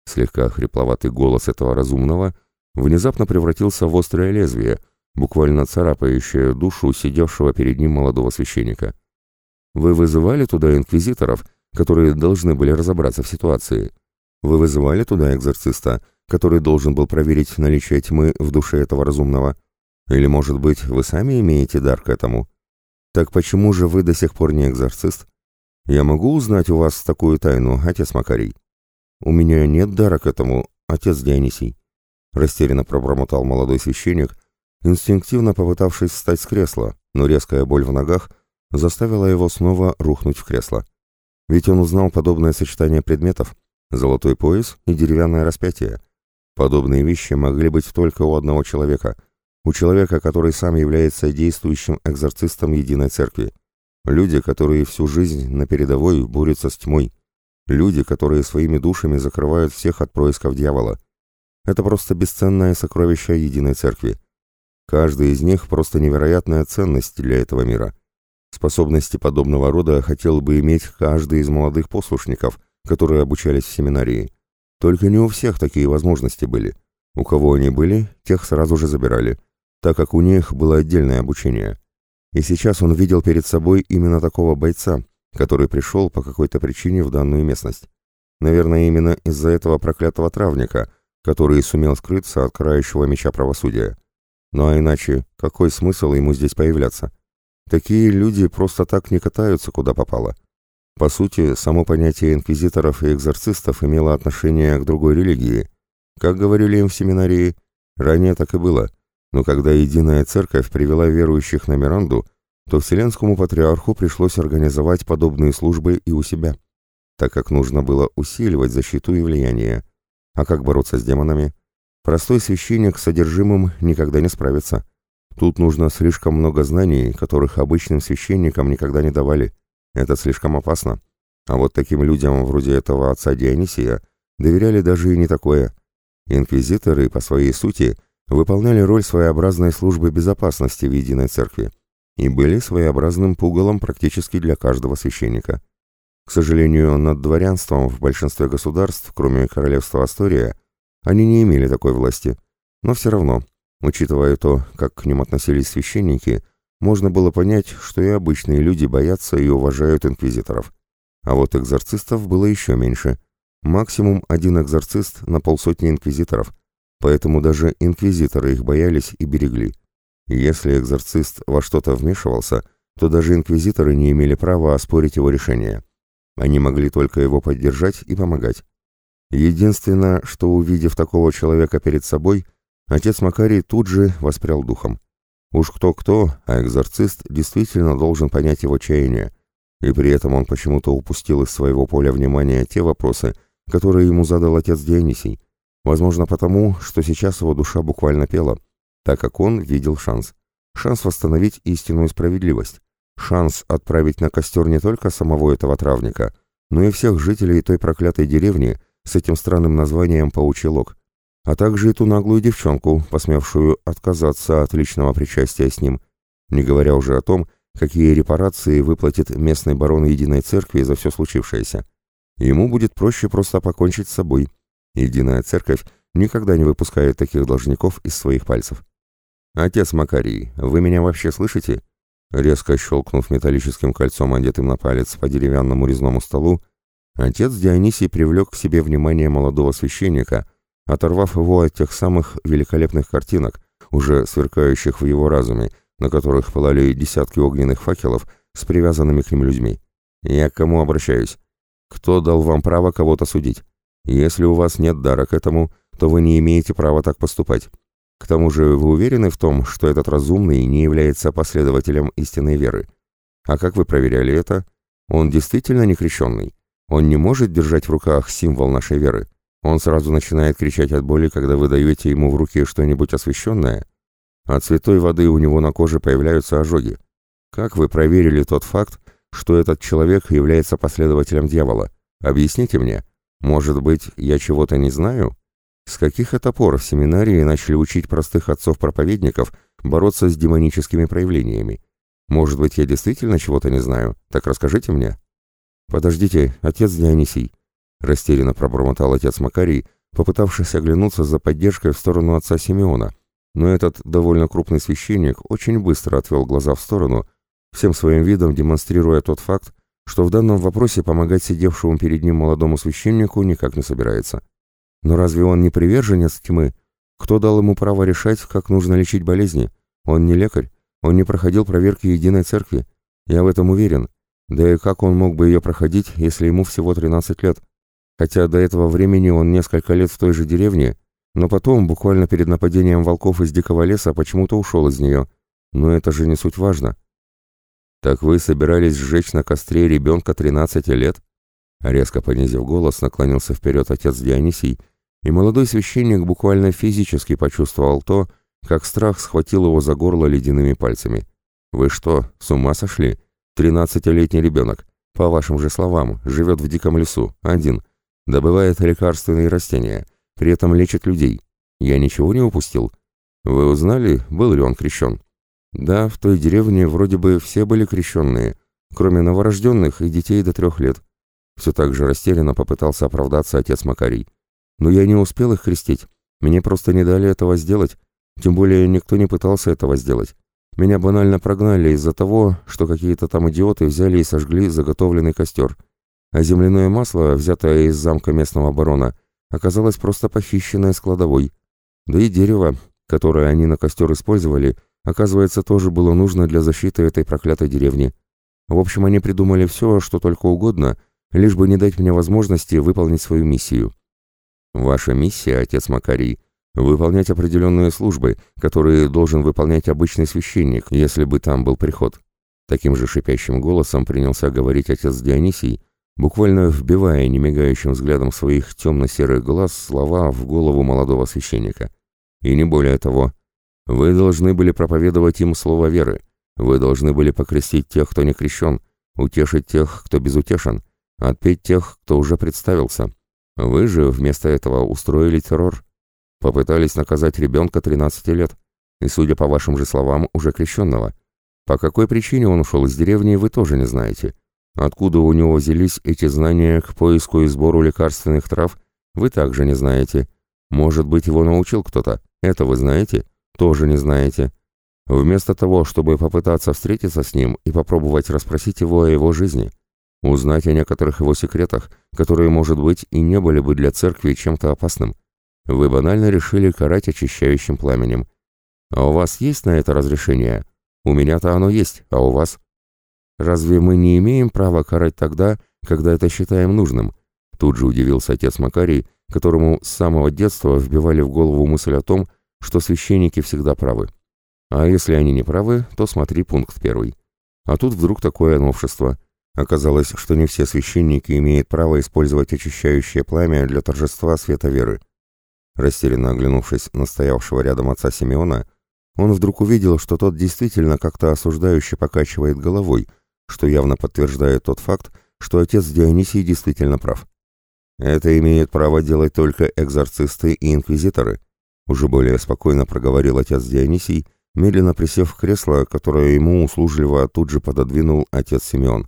Слегка хрипловатый голос этого разумного внезапно превратился в острое лезвие, буквально царапающее душу сидевшего перед ним молодого священника. «Вы вызывали туда инквизиторов, которые должны были разобраться в ситуации? Вы вызывали туда экзорциста, который должен был проверить наличие тьмы в душе этого разумного? Или, может быть, вы сами имеете дар к этому? Так почему же вы до сих пор не экзорцист? Я могу узнать у вас такую тайну, отец Макарий?» «У меня нет дара к этому, отец Дионисий», — растерянно пробормотал молодой священник, инстинктивно попытавшись встать с кресла, но резкая боль в ногах заставила его снова рухнуть в кресло. Ведь он узнал подобное сочетание предметов — золотой пояс и деревянное распятие. Подобные вещи могли быть только у одного человека, у человека, который сам является действующим экзорцистом Единой Церкви. Люди, которые всю жизнь на передовой борются с тьмой — Люди, которые своими душами закрывают всех от происков дьявола. Это просто бесценное сокровище единой церкви. Каждый из них просто невероятная ценность для этого мира. Способности подобного рода хотел бы иметь каждый из молодых послушников, которые обучались в семинарии. Только не у всех такие возможности были. У кого они были, тех сразу же забирали, так как у них было отдельное обучение. И сейчас он видел перед собой именно такого бойца, который пришел по какой-то причине в данную местность. Наверное, именно из-за этого проклятого травника, который сумел скрыться от крающего меча правосудия. Ну а иначе, какой смысл ему здесь появляться? Такие люди просто так не катаются, куда попало. По сути, само понятие инквизиторов и экзорцистов имело отношение к другой религии. Как говорили им в семинарии, ранее так и было. Но когда единая церковь привела верующих на Миранду, то Вселенскому Патриарху пришлось организовать подобные службы и у себя, так как нужно было усиливать защиту и влияние. А как бороться с демонами? Простой священник с содержимым никогда не справится. Тут нужно слишком много знаний, которых обычным священникам никогда не давали. Это слишком опасно. А вот таким людям, вроде этого отца Дионисия, доверяли даже и не такое. Инквизиторы, по своей сути, выполняли роль своеобразной службы безопасности в Единой Церкви и были своеобразным пугалом практически для каждого священника. К сожалению, над дворянством в большинстве государств, кроме королевства Астория, они не имели такой власти, но все равно, учитывая то, как к ним относились священники, можно было понять, что и обычные люди боятся и уважают инквизиторов. А вот экзорцистов было еще меньше. Максимум один экзорцист на полсотни инквизиторов, поэтому даже инквизиторы их боялись и берегли. Если экзорцист во что-то вмешивался, то даже инквизиторы не имели права оспорить его решение. Они могли только его поддержать и помогать. Единственное, что увидев такого человека перед собой, отец Макарий тут же воспрял духом. Уж кто-кто, а экзорцист действительно должен понять его чаяние, и при этом он почему-то упустил из своего поля внимания те вопросы, которые ему задал отец Дионисий, возможно потому, что сейчас его душа буквально пела — так как он видел шанс. Шанс восстановить истинную справедливость. Шанс отправить на костер не только самого этого травника, но и всех жителей той проклятой деревни с этим странным названием «Паучий лог», а также и ту наглую девчонку, посмевшую отказаться от личного причастия с ним, не говоря уже о том, какие репарации выплатит местный барон Единой Церкви за все случившееся. Ему будет проще просто покончить с собой. Единая Церковь никогда не выпускает таких должников из своих пальцев. «Отец Макарий, вы меня вообще слышите?» Резко щелкнув металлическим кольцом, одетым на палец по деревянному резному столу, отец Дионисий привлек к себе внимание молодого священника, оторвав его от тех самых великолепных картинок, уже сверкающих в его разуме, на которых пылали десятки огненных факелов с привязанными к ним людьми. «Я к кому обращаюсь? Кто дал вам право кого-то судить? Если у вас нет дара к этому, то вы не имеете права так поступать. К тому же вы уверены в том, что этот разумный не является последователем истинной веры? А как вы проверяли это? Он действительно не крещенный. Он не может держать в руках символ нашей веры. Он сразу начинает кричать от боли, когда вы даете ему в руки что-нибудь освященное. От святой воды у него на коже появляются ожоги. Как вы проверили тот факт, что этот человек является последователем дьявола. Объясните мне. Может быть, я чего-то не знаю? С каких это пор в семинарии начали учить простых отцов-проповедников бороться с демоническими проявлениями? Может быть, я действительно чего-то не знаю? Так расскажите мне. Подождите, отец Дионисий. Растерянно пробормотал отец Макарий, попытавшись оглянуться за поддержкой в сторону отца Симеона. Но этот довольно крупный священник очень быстро отвел глаза в сторону, всем своим видом демонстрируя тот факт, что в данном вопросе помогать сидевшему перед ним молодому священнику никак не собирается. Но разве он не приверженец тьмы? Кто дал ему право решать, как нужно лечить болезни? Он не лекарь, он не проходил проверки единой церкви. Я в этом уверен. Да и как он мог бы ее проходить, если ему всего 13 лет? Хотя до этого времени он несколько лет в той же деревне, но потом, буквально перед нападением волков из дикого леса, почему-то ушел из нее. Но это же не суть важно. «Так вы собирались сжечь на костре ребенка 13 лет?» Резко понизив голос, наклонился вперед отец Дионисий, и молодой священник буквально физически почувствовал то, как страх схватил его за горло ледяными пальцами. «Вы что, с ума сошли? Тринадцатилетний ребенок, по вашим же словам, живет в диком лесу, один, добывает лекарственные растения, при этом лечит людей. Я ничего не упустил? Вы узнали, был ли он крещен?» «Да, в той деревне вроде бы все были крещенные, кроме новорожденных и детей до трех лет». Все так же растерянно попытался оправдаться отец Макарий. «Но я не успел их крестить. Мне просто не дали этого сделать. Тем более никто не пытался этого сделать. Меня банально прогнали из-за того, что какие-то там идиоты взяли и сожгли заготовленный костер. А земляное масло, взятое из замка местного барона, оказалось просто похищенное с кладовой. Да и дерево, которое они на костер использовали, оказывается, тоже было нужно для защиты этой проклятой деревни. В общем, они придумали все, что только угодно, лишь бы не дать мне возможности выполнить свою миссию. Ваша миссия, отец Макарий, выполнять определенные службы, которые должен выполнять обычный священник, если бы там был приход. Таким же шипящим голосом принялся говорить отец Дионисий, буквально вбивая немигающим взглядом своих темно-серых глаз слова в голову молодого священника. И не более того. Вы должны были проповедовать им слово веры. Вы должны были покрестить тех, кто не крещен, утешить тех, кто безутешен, отпеть тех, кто уже представился. Вы же вместо этого устроили террор. Попытались наказать ребенка 13 лет, и, судя по вашим же словам, уже крещенного. По какой причине он ушел из деревни, вы тоже не знаете. Откуда у него взялись эти знания к поиску и сбору лекарственных трав, вы также не знаете. Может быть, его научил кто-то, это вы знаете? Тоже не знаете. Вместо того, чтобы попытаться встретиться с ним и попробовать расспросить его о его жизни, узнать о некоторых его секретах, которые, может быть, и не были бы для церкви чем-то опасным, вы банально решили карать очищающим пламенем. А у вас есть на это разрешение? У меня-то оно есть, а у вас? Разве мы не имеем права карать тогда, когда это считаем нужным? Тут же удивился отец Макарий, которому с самого детства вбивали в голову мысль о том, что священники всегда правы. А если они не правы, то смотри пункт первый. А тут вдруг такое новшество. Оказалось, что не все священники имеют право использовать очищающее пламя для торжества света веры. Растерянно оглянувшись на стоявшего рядом отца Симеона, он вдруг увидел, что тот действительно как-то осуждающе покачивает головой, что явно подтверждает тот факт, что отец Дионисий действительно прав. «Это имеют право делать только экзорцисты и инквизиторы», уже более спокойно проговорил отец Дионисий, медленно присев в кресло, которое ему услужливо тут же пододвинул отец Симеон.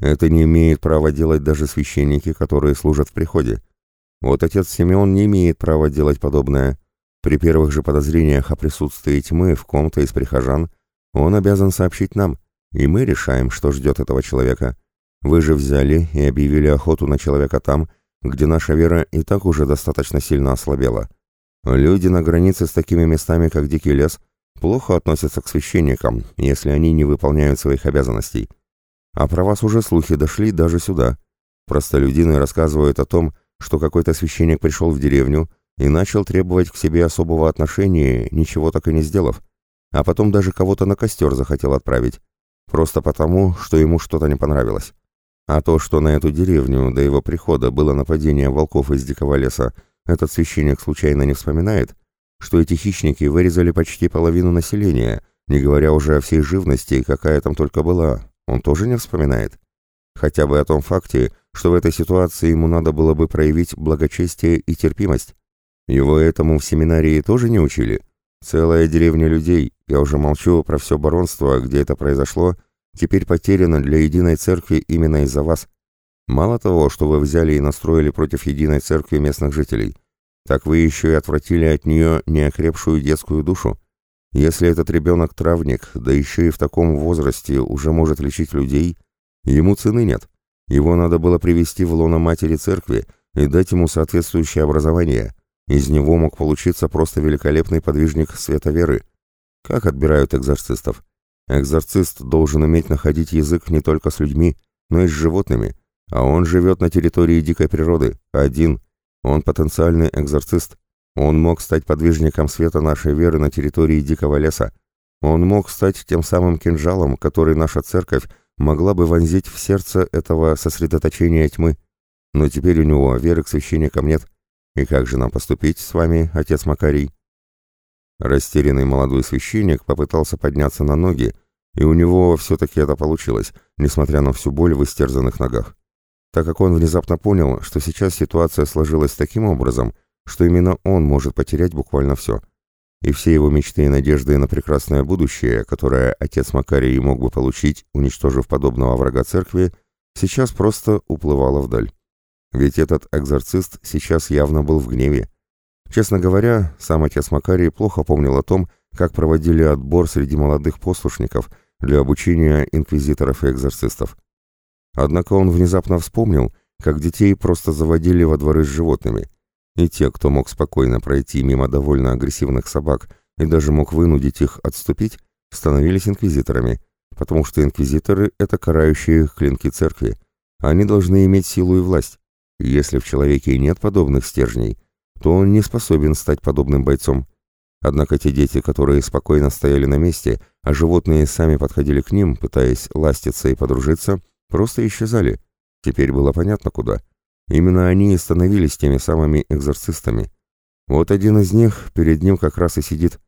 «Это не имеет права делать даже священники, которые служат в приходе. Вот отец Симеон не имеет права делать подобное. При первых же подозрениях о присутствии тьмы в ком-то из прихожан он обязан сообщить нам, и мы решаем, что ждет этого человека. Вы же взяли и объявили охоту на человека там, где наша вера и так уже достаточно сильно ослабела. Люди на границе с такими местами, как Дикий лес, плохо относятся к священникам, если они не выполняют своих обязанностей. А про вас уже слухи дошли даже сюда. Простолюдины рассказывают о том, что какой-то священник пришел в деревню и начал требовать к себе особого отношения, ничего так и не сделав, а потом даже кого-то на костер захотел отправить, просто потому, что ему что-то не понравилось. А то, что на эту деревню до его прихода было нападение волков из дикого леса, этот священник случайно не вспоминает, что эти хищники вырезали почти половину населения, не говоря уже о всей живности, какая там только была, он тоже не вспоминает? Хотя бы о том факте, что в этой ситуации ему надо было бы проявить благочестие и терпимость. Его этому в семинарии тоже не учили? Целая деревня людей, я уже молчу про все баронство, где это произошло, теперь потеряно для единой церкви именно из-за вас. Мало того, что вы взяли и настроили против единой церкви местных жителей, так вы еще и отвратили от нее неокрепшую детскую душу. Если этот ребенок травник, да еще и в таком возрасте уже может лечить людей, ему цены нет. Его надо было привести в лоно матери церкви и дать ему соответствующее образование. Из него мог получиться просто великолепный подвижник света веры. Как отбирают экзорцистов? Экзорцист должен уметь находить язык не только с людьми, но и с животными, а он живет на территории дикой природы, один. Он потенциальный экзорцист. Он мог стать подвижником света нашей веры на территории дикого леса. Он мог стать тем самым кинжалом, который наша церковь могла бы вонзить в сердце этого сосредоточения тьмы. Но теперь у него веры к священникам нет. И как же нам поступить с вами, отец Макарий? Растерянный молодой священник попытался подняться на ноги, и у него все-таки это получилось, несмотря на всю боль в истерзанных ногах. Так как он внезапно понял, что сейчас ситуация сложилась таким образом, что именно он может потерять буквально все – и все его мечты и надежды на прекрасное будущее, которое отец Макарий мог бы получить, уничтожив подобного врага церкви, сейчас просто уплывало вдаль. Ведь этот экзорцист сейчас явно был в гневе. Честно говоря, сам отец Макарий плохо помнил о том, как проводили отбор среди молодых послушников для обучения инквизиторов и экзорцистов. Однако он внезапно вспомнил, как детей просто заводили во дворы с животными, и те, кто мог спокойно пройти мимо довольно агрессивных собак и даже мог вынудить их отступить, становились инквизиторами, потому что инквизиторы — это карающие клинки церкви. Они должны иметь силу и власть. Если в человеке нет подобных стержней, то он не способен стать подобным бойцом. Однако те дети, которые спокойно стояли на месте, а животные сами подходили к ним, пытаясь ластиться и подружиться, просто исчезали. Теперь было понятно куда — Именно они и становились теми самыми экзорцистами. Вот один из них перед ним как раз и сидит.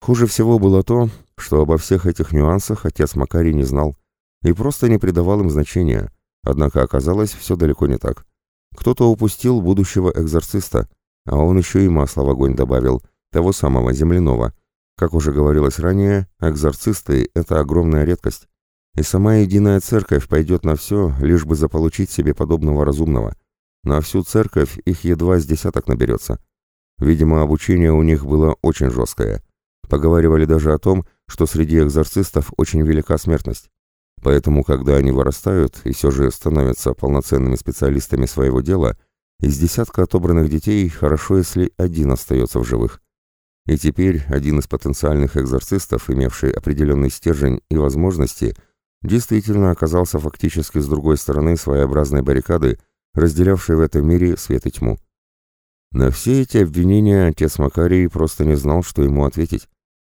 Хуже всего было то, что обо всех этих нюансах отец Макарий не знал и просто не придавал им значения, однако оказалось все далеко не так. Кто-то упустил будущего экзорциста, а он еще и масло в огонь добавил, того самого земляного. Как уже говорилось ранее, экзорцисты — это огромная редкость. И сама единая церковь пойдет на все, лишь бы заполучить себе подобного разумного — на всю церковь их едва с десяток наберется. Видимо, обучение у них было очень жесткое. Поговаривали даже о том, что среди экзорцистов очень велика смертность. Поэтому, когда они вырастают и все же становятся полноценными специалистами своего дела, из десятка отобранных детей хорошо, если один остается в живых. И теперь один из потенциальных экзорцистов, имевший определенный стержень и возможности, действительно оказался фактически с другой стороны своеобразной баррикады разделявший в этом мире свет и тьму. На все эти обвинения отец Макарий просто не знал, что ему ответить,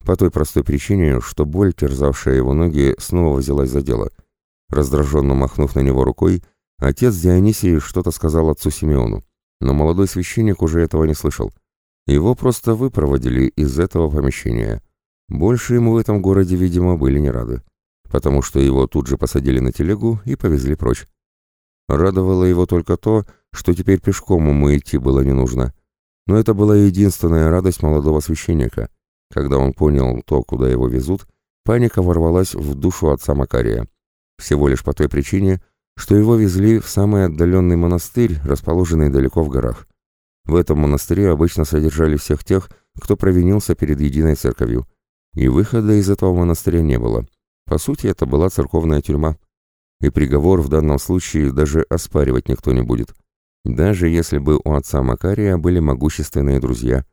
по той простой причине, что боль, терзавшая его ноги, снова взялась за дело. Раздраженно махнув на него рукой, отец Дионисий что-то сказал отцу Симеону, но молодой священник уже этого не слышал. Его просто выпроводили из этого помещения. Больше ему в этом городе, видимо, были не рады, потому что его тут же посадили на телегу и повезли прочь. Радовало его только то, что теперь пешком ему идти было не нужно. Но это была единственная радость молодого священника. Когда он понял то, куда его везут, паника ворвалась в душу отца Макария. Всего лишь по той причине, что его везли в самый отдаленный монастырь, расположенный далеко в горах. В этом монастыре обычно содержали всех тех, кто провинился перед единой церковью. И выхода из этого монастыря не было. По сути, это была церковная тюрьма и приговор в данном случае даже оспаривать никто не будет. Даже если бы у отца Макария были могущественные друзья.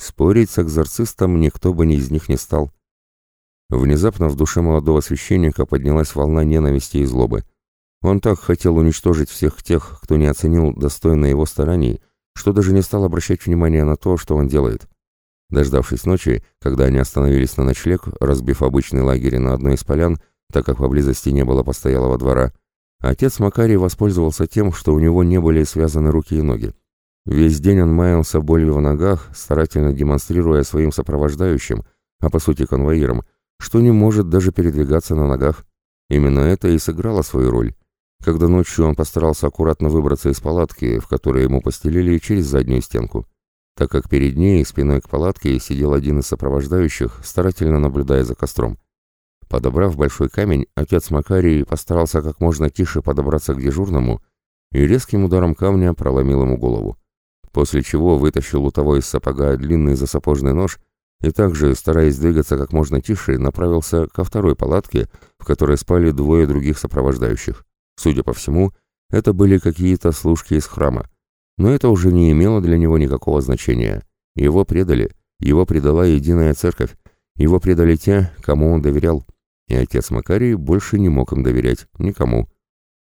Спорить с экзорцистом никто бы ни из них не стал. Внезапно в душе молодого священника поднялась волна ненависти и злобы. Он так хотел уничтожить всех тех, кто не оценил достойно его стараний, что даже не стал обращать внимания на то, что он делает. Дождавшись ночи, когда они остановились на ночлег, разбив обычный лагерь на одной из полян, так как поблизости не было постоялого двора, отец Макарий воспользовался тем, что у него не были связаны руки и ноги. Весь день он маялся болью в ногах, старательно демонстрируя своим сопровождающим, а по сути конвоирам, что не может даже передвигаться на ногах. Именно это и сыграло свою роль. Когда ночью он постарался аккуратно выбраться из палатки, в которой ему постелили через заднюю стенку, так как перед ней, спиной к палатке, сидел один из сопровождающих, старательно наблюдая за костром. Подобрав большой камень, отец Макарий постарался как можно тише подобраться к дежурному и резким ударом камня проломил ему голову. После чего вытащил у того из сапога длинный засапожный нож и также, стараясь двигаться как можно тише, направился ко второй палатке, в которой спали двое других сопровождающих. Судя по всему, это были какие-то служки из храма. Но это уже не имело для него никакого значения. Его предали, его предала единая церковь, его предали те, кому он доверял и отец Макарий больше не мог им доверять никому.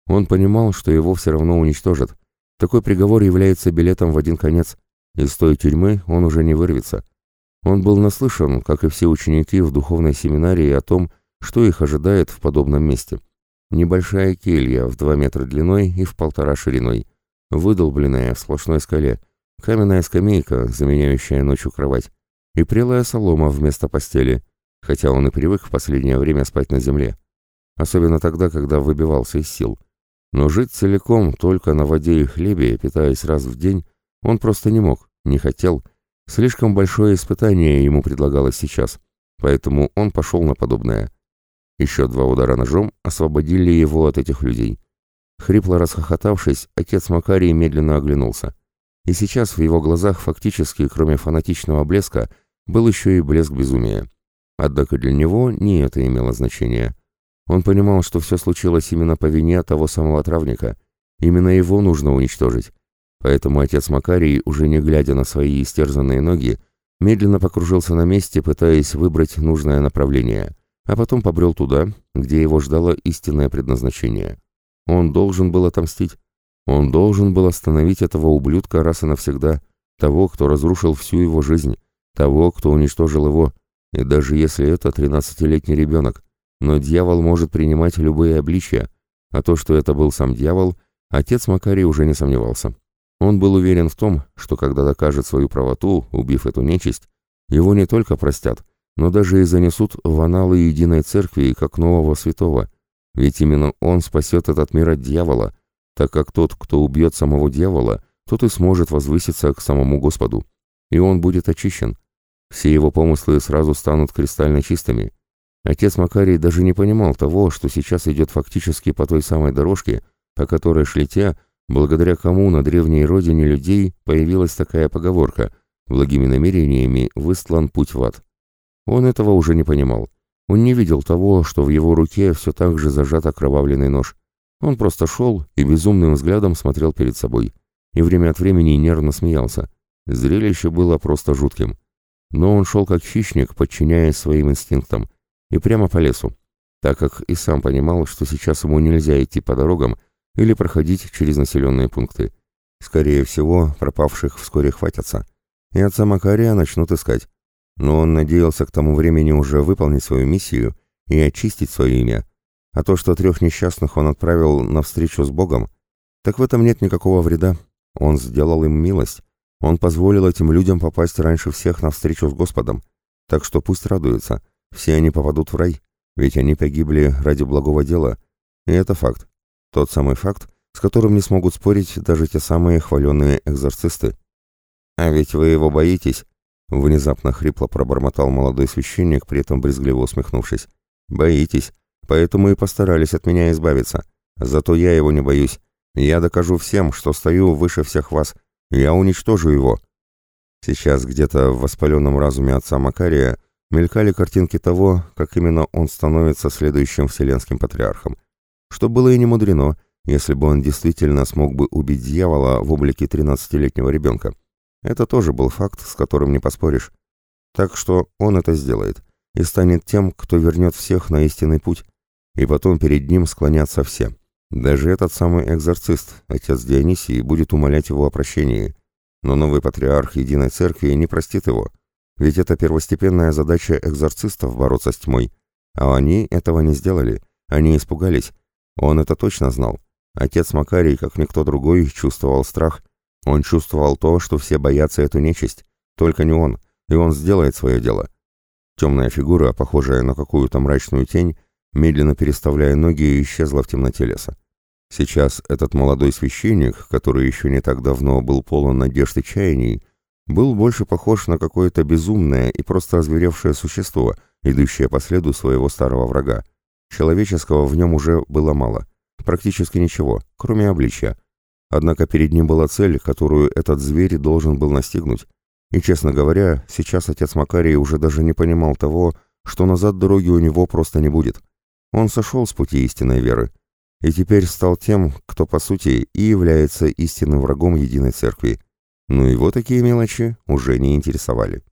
Он понимал, что его все равно уничтожат. Такой приговор является билетом в один конец. Из той тюрьмы он уже не вырвется. Он был наслышан, как и все ученики в духовной семинарии, о том, что их ожидает в подобном месте. Небольшая келья в два метра длиной и в полтора шириной, выдолбленная в сплошной скале, каменная скамейка, заменяющая ночью кровать, и прелая солома вместо постели — хотя он и привык в последнее время спать на земле, особенно тогда, когда выбивался из сил. Но жить целиком только на воде и хлебе, питаясь раз в день, он просто не мог, не хотел. Слишком большое испытание ему предлагалось сейчас, поэтому он пошел на подобное. Еще два удара ножом освободили его от этих людей. Хрипло расхохотавшись, отец Макарий медленно оглянулся. И сейчас в его глазах фактически, кроме фанатичного блеска, был еще и блеск безумия. Однако для него не это имело значения. Он понимал, что все случилось именно по вине того самого травника. Именно его нужно уничтожить. Поэтому отец Макарий, уже не глядя на свои истерзанные ноги, медленно покружился на месте, пытаясь выбрать нужное направление, а потом побрел туда, где его ждало истинное предназначение. Он должен был отомстить. Он должен был остановить этого ублюдка раз и навсегда, того, кто разрушил всю его жизнь, того, кто уничтожил его, и даже если это тринадцатилетний ребенок, но дьявол может принимать любые обличия, а то, что это был сам дьявол, отец Макарий уже не сомневался. Он был уверен в том, что когда докажет свою правоту, убив эту нечисть, его не только простят, но даже и занесут в аналы единой церкви как нового святого, ведь именно он спасет этот мир от дьявола, так как тот, кто убьет самого дьявола, тот и сможет возвыситься к самому Господу, и он будет очищен, все его помыслы сразу станут кристально чистыми. Отец Макарий даже не понимал того, что сейчас идет фактически по той самой дорожке, по которой шли те, благодаря кому на древней родине людей появилась такая поговорка «благими намерениями выстлан путь в ад». Он этого уже не понимал. Он не видел того, что в его руке все так же зажат окровавленный нож. Он просто шел и безумным взглядом смотрел перед собой. И время от времени нервно смеялся. Зрелище было просто жутким. Но он шел как хищник, подчиняясь своим инстинктам, и прямо по лесу, так как и сам понимал, что сейчас ему нельзя идти по дорогам или проходить через населенные пункты. Скорее всего, пропавших вскоре хватятся, и отца Макария начнут искать. Но он надеялся к тому времени уже выполнить свою миссию и очистить свое имя. А то, что трех несчастных он отправил на встречу с Богом, так в этом нет никакого вреда. Он сделал им милость, он позволил этим людям попасть раньше всех на встречу с Господом, так что пусть радуются, все они попадут в рай, ведь они погибли ради благого дела, и это факт. Тот самый факт, с которым не смогут спорить даже те самые хваленные экзорцисты. «А ведь вы его боитесь?» — внезапно хрипло пробормотал молодой священник, при этом брезгливо усмехнувшись. «Боитесь, поэтому и постарались от меня избавиться. Зато я его не боюсь. Я докажу всем, что стою выше всех вас, я уничтожу его. Сейчас где-то в воспаленном разуме отца Макария мелькали картинки того, как именно он становится следующим вселенским патриархом. Что было и не мудрено, если бы он действительно смог бы убить дьявола в облике 13-летнего ребенка. Это тоже был факт, с которым не поспоришь. Так что он это сделает и станет тем, кто вернет всех на истинный путь, и потом перед ним склонятся все. Даже этот самый экзорцист, отец Дионисий, будет умолять его о прощении. Но новый патриарх Единой Церкви не простит его, ведь это первостепенная задача экзорцистов бороться с тьмой. А они этого не сделали, они испугались. Он это точно знал. Отец Макарий, как никто другой, чувствовал страх. Он чувствовал то, что все боятся эту нечисть. Только не он, и он сделает свое дело. Темная фигура, похожая на какую-то мрачную тень, медленно переставляя ноги, исчезла в темноте леса. Сейчас этот молодой священник, который еще не так давно был полон надежд и чаяний, был больше похож на какое-то безумное и просто озверевшее существо, идущее по следу своего старого врага. Человеческого в нем уже было мало, практически ничего, кроме обличья. Однако перед ним была цель, которую этот зверь должен был настигнуть. И, честно говоря, сейчас отец Макарий уже даже не понимал того, что назад дороги у него просто не будет. Он сошел с пути истинной веры и теперь стал тем, кто по сути и является истинным врагом единой церкви. Ну его такие мелочи уже не интересовали.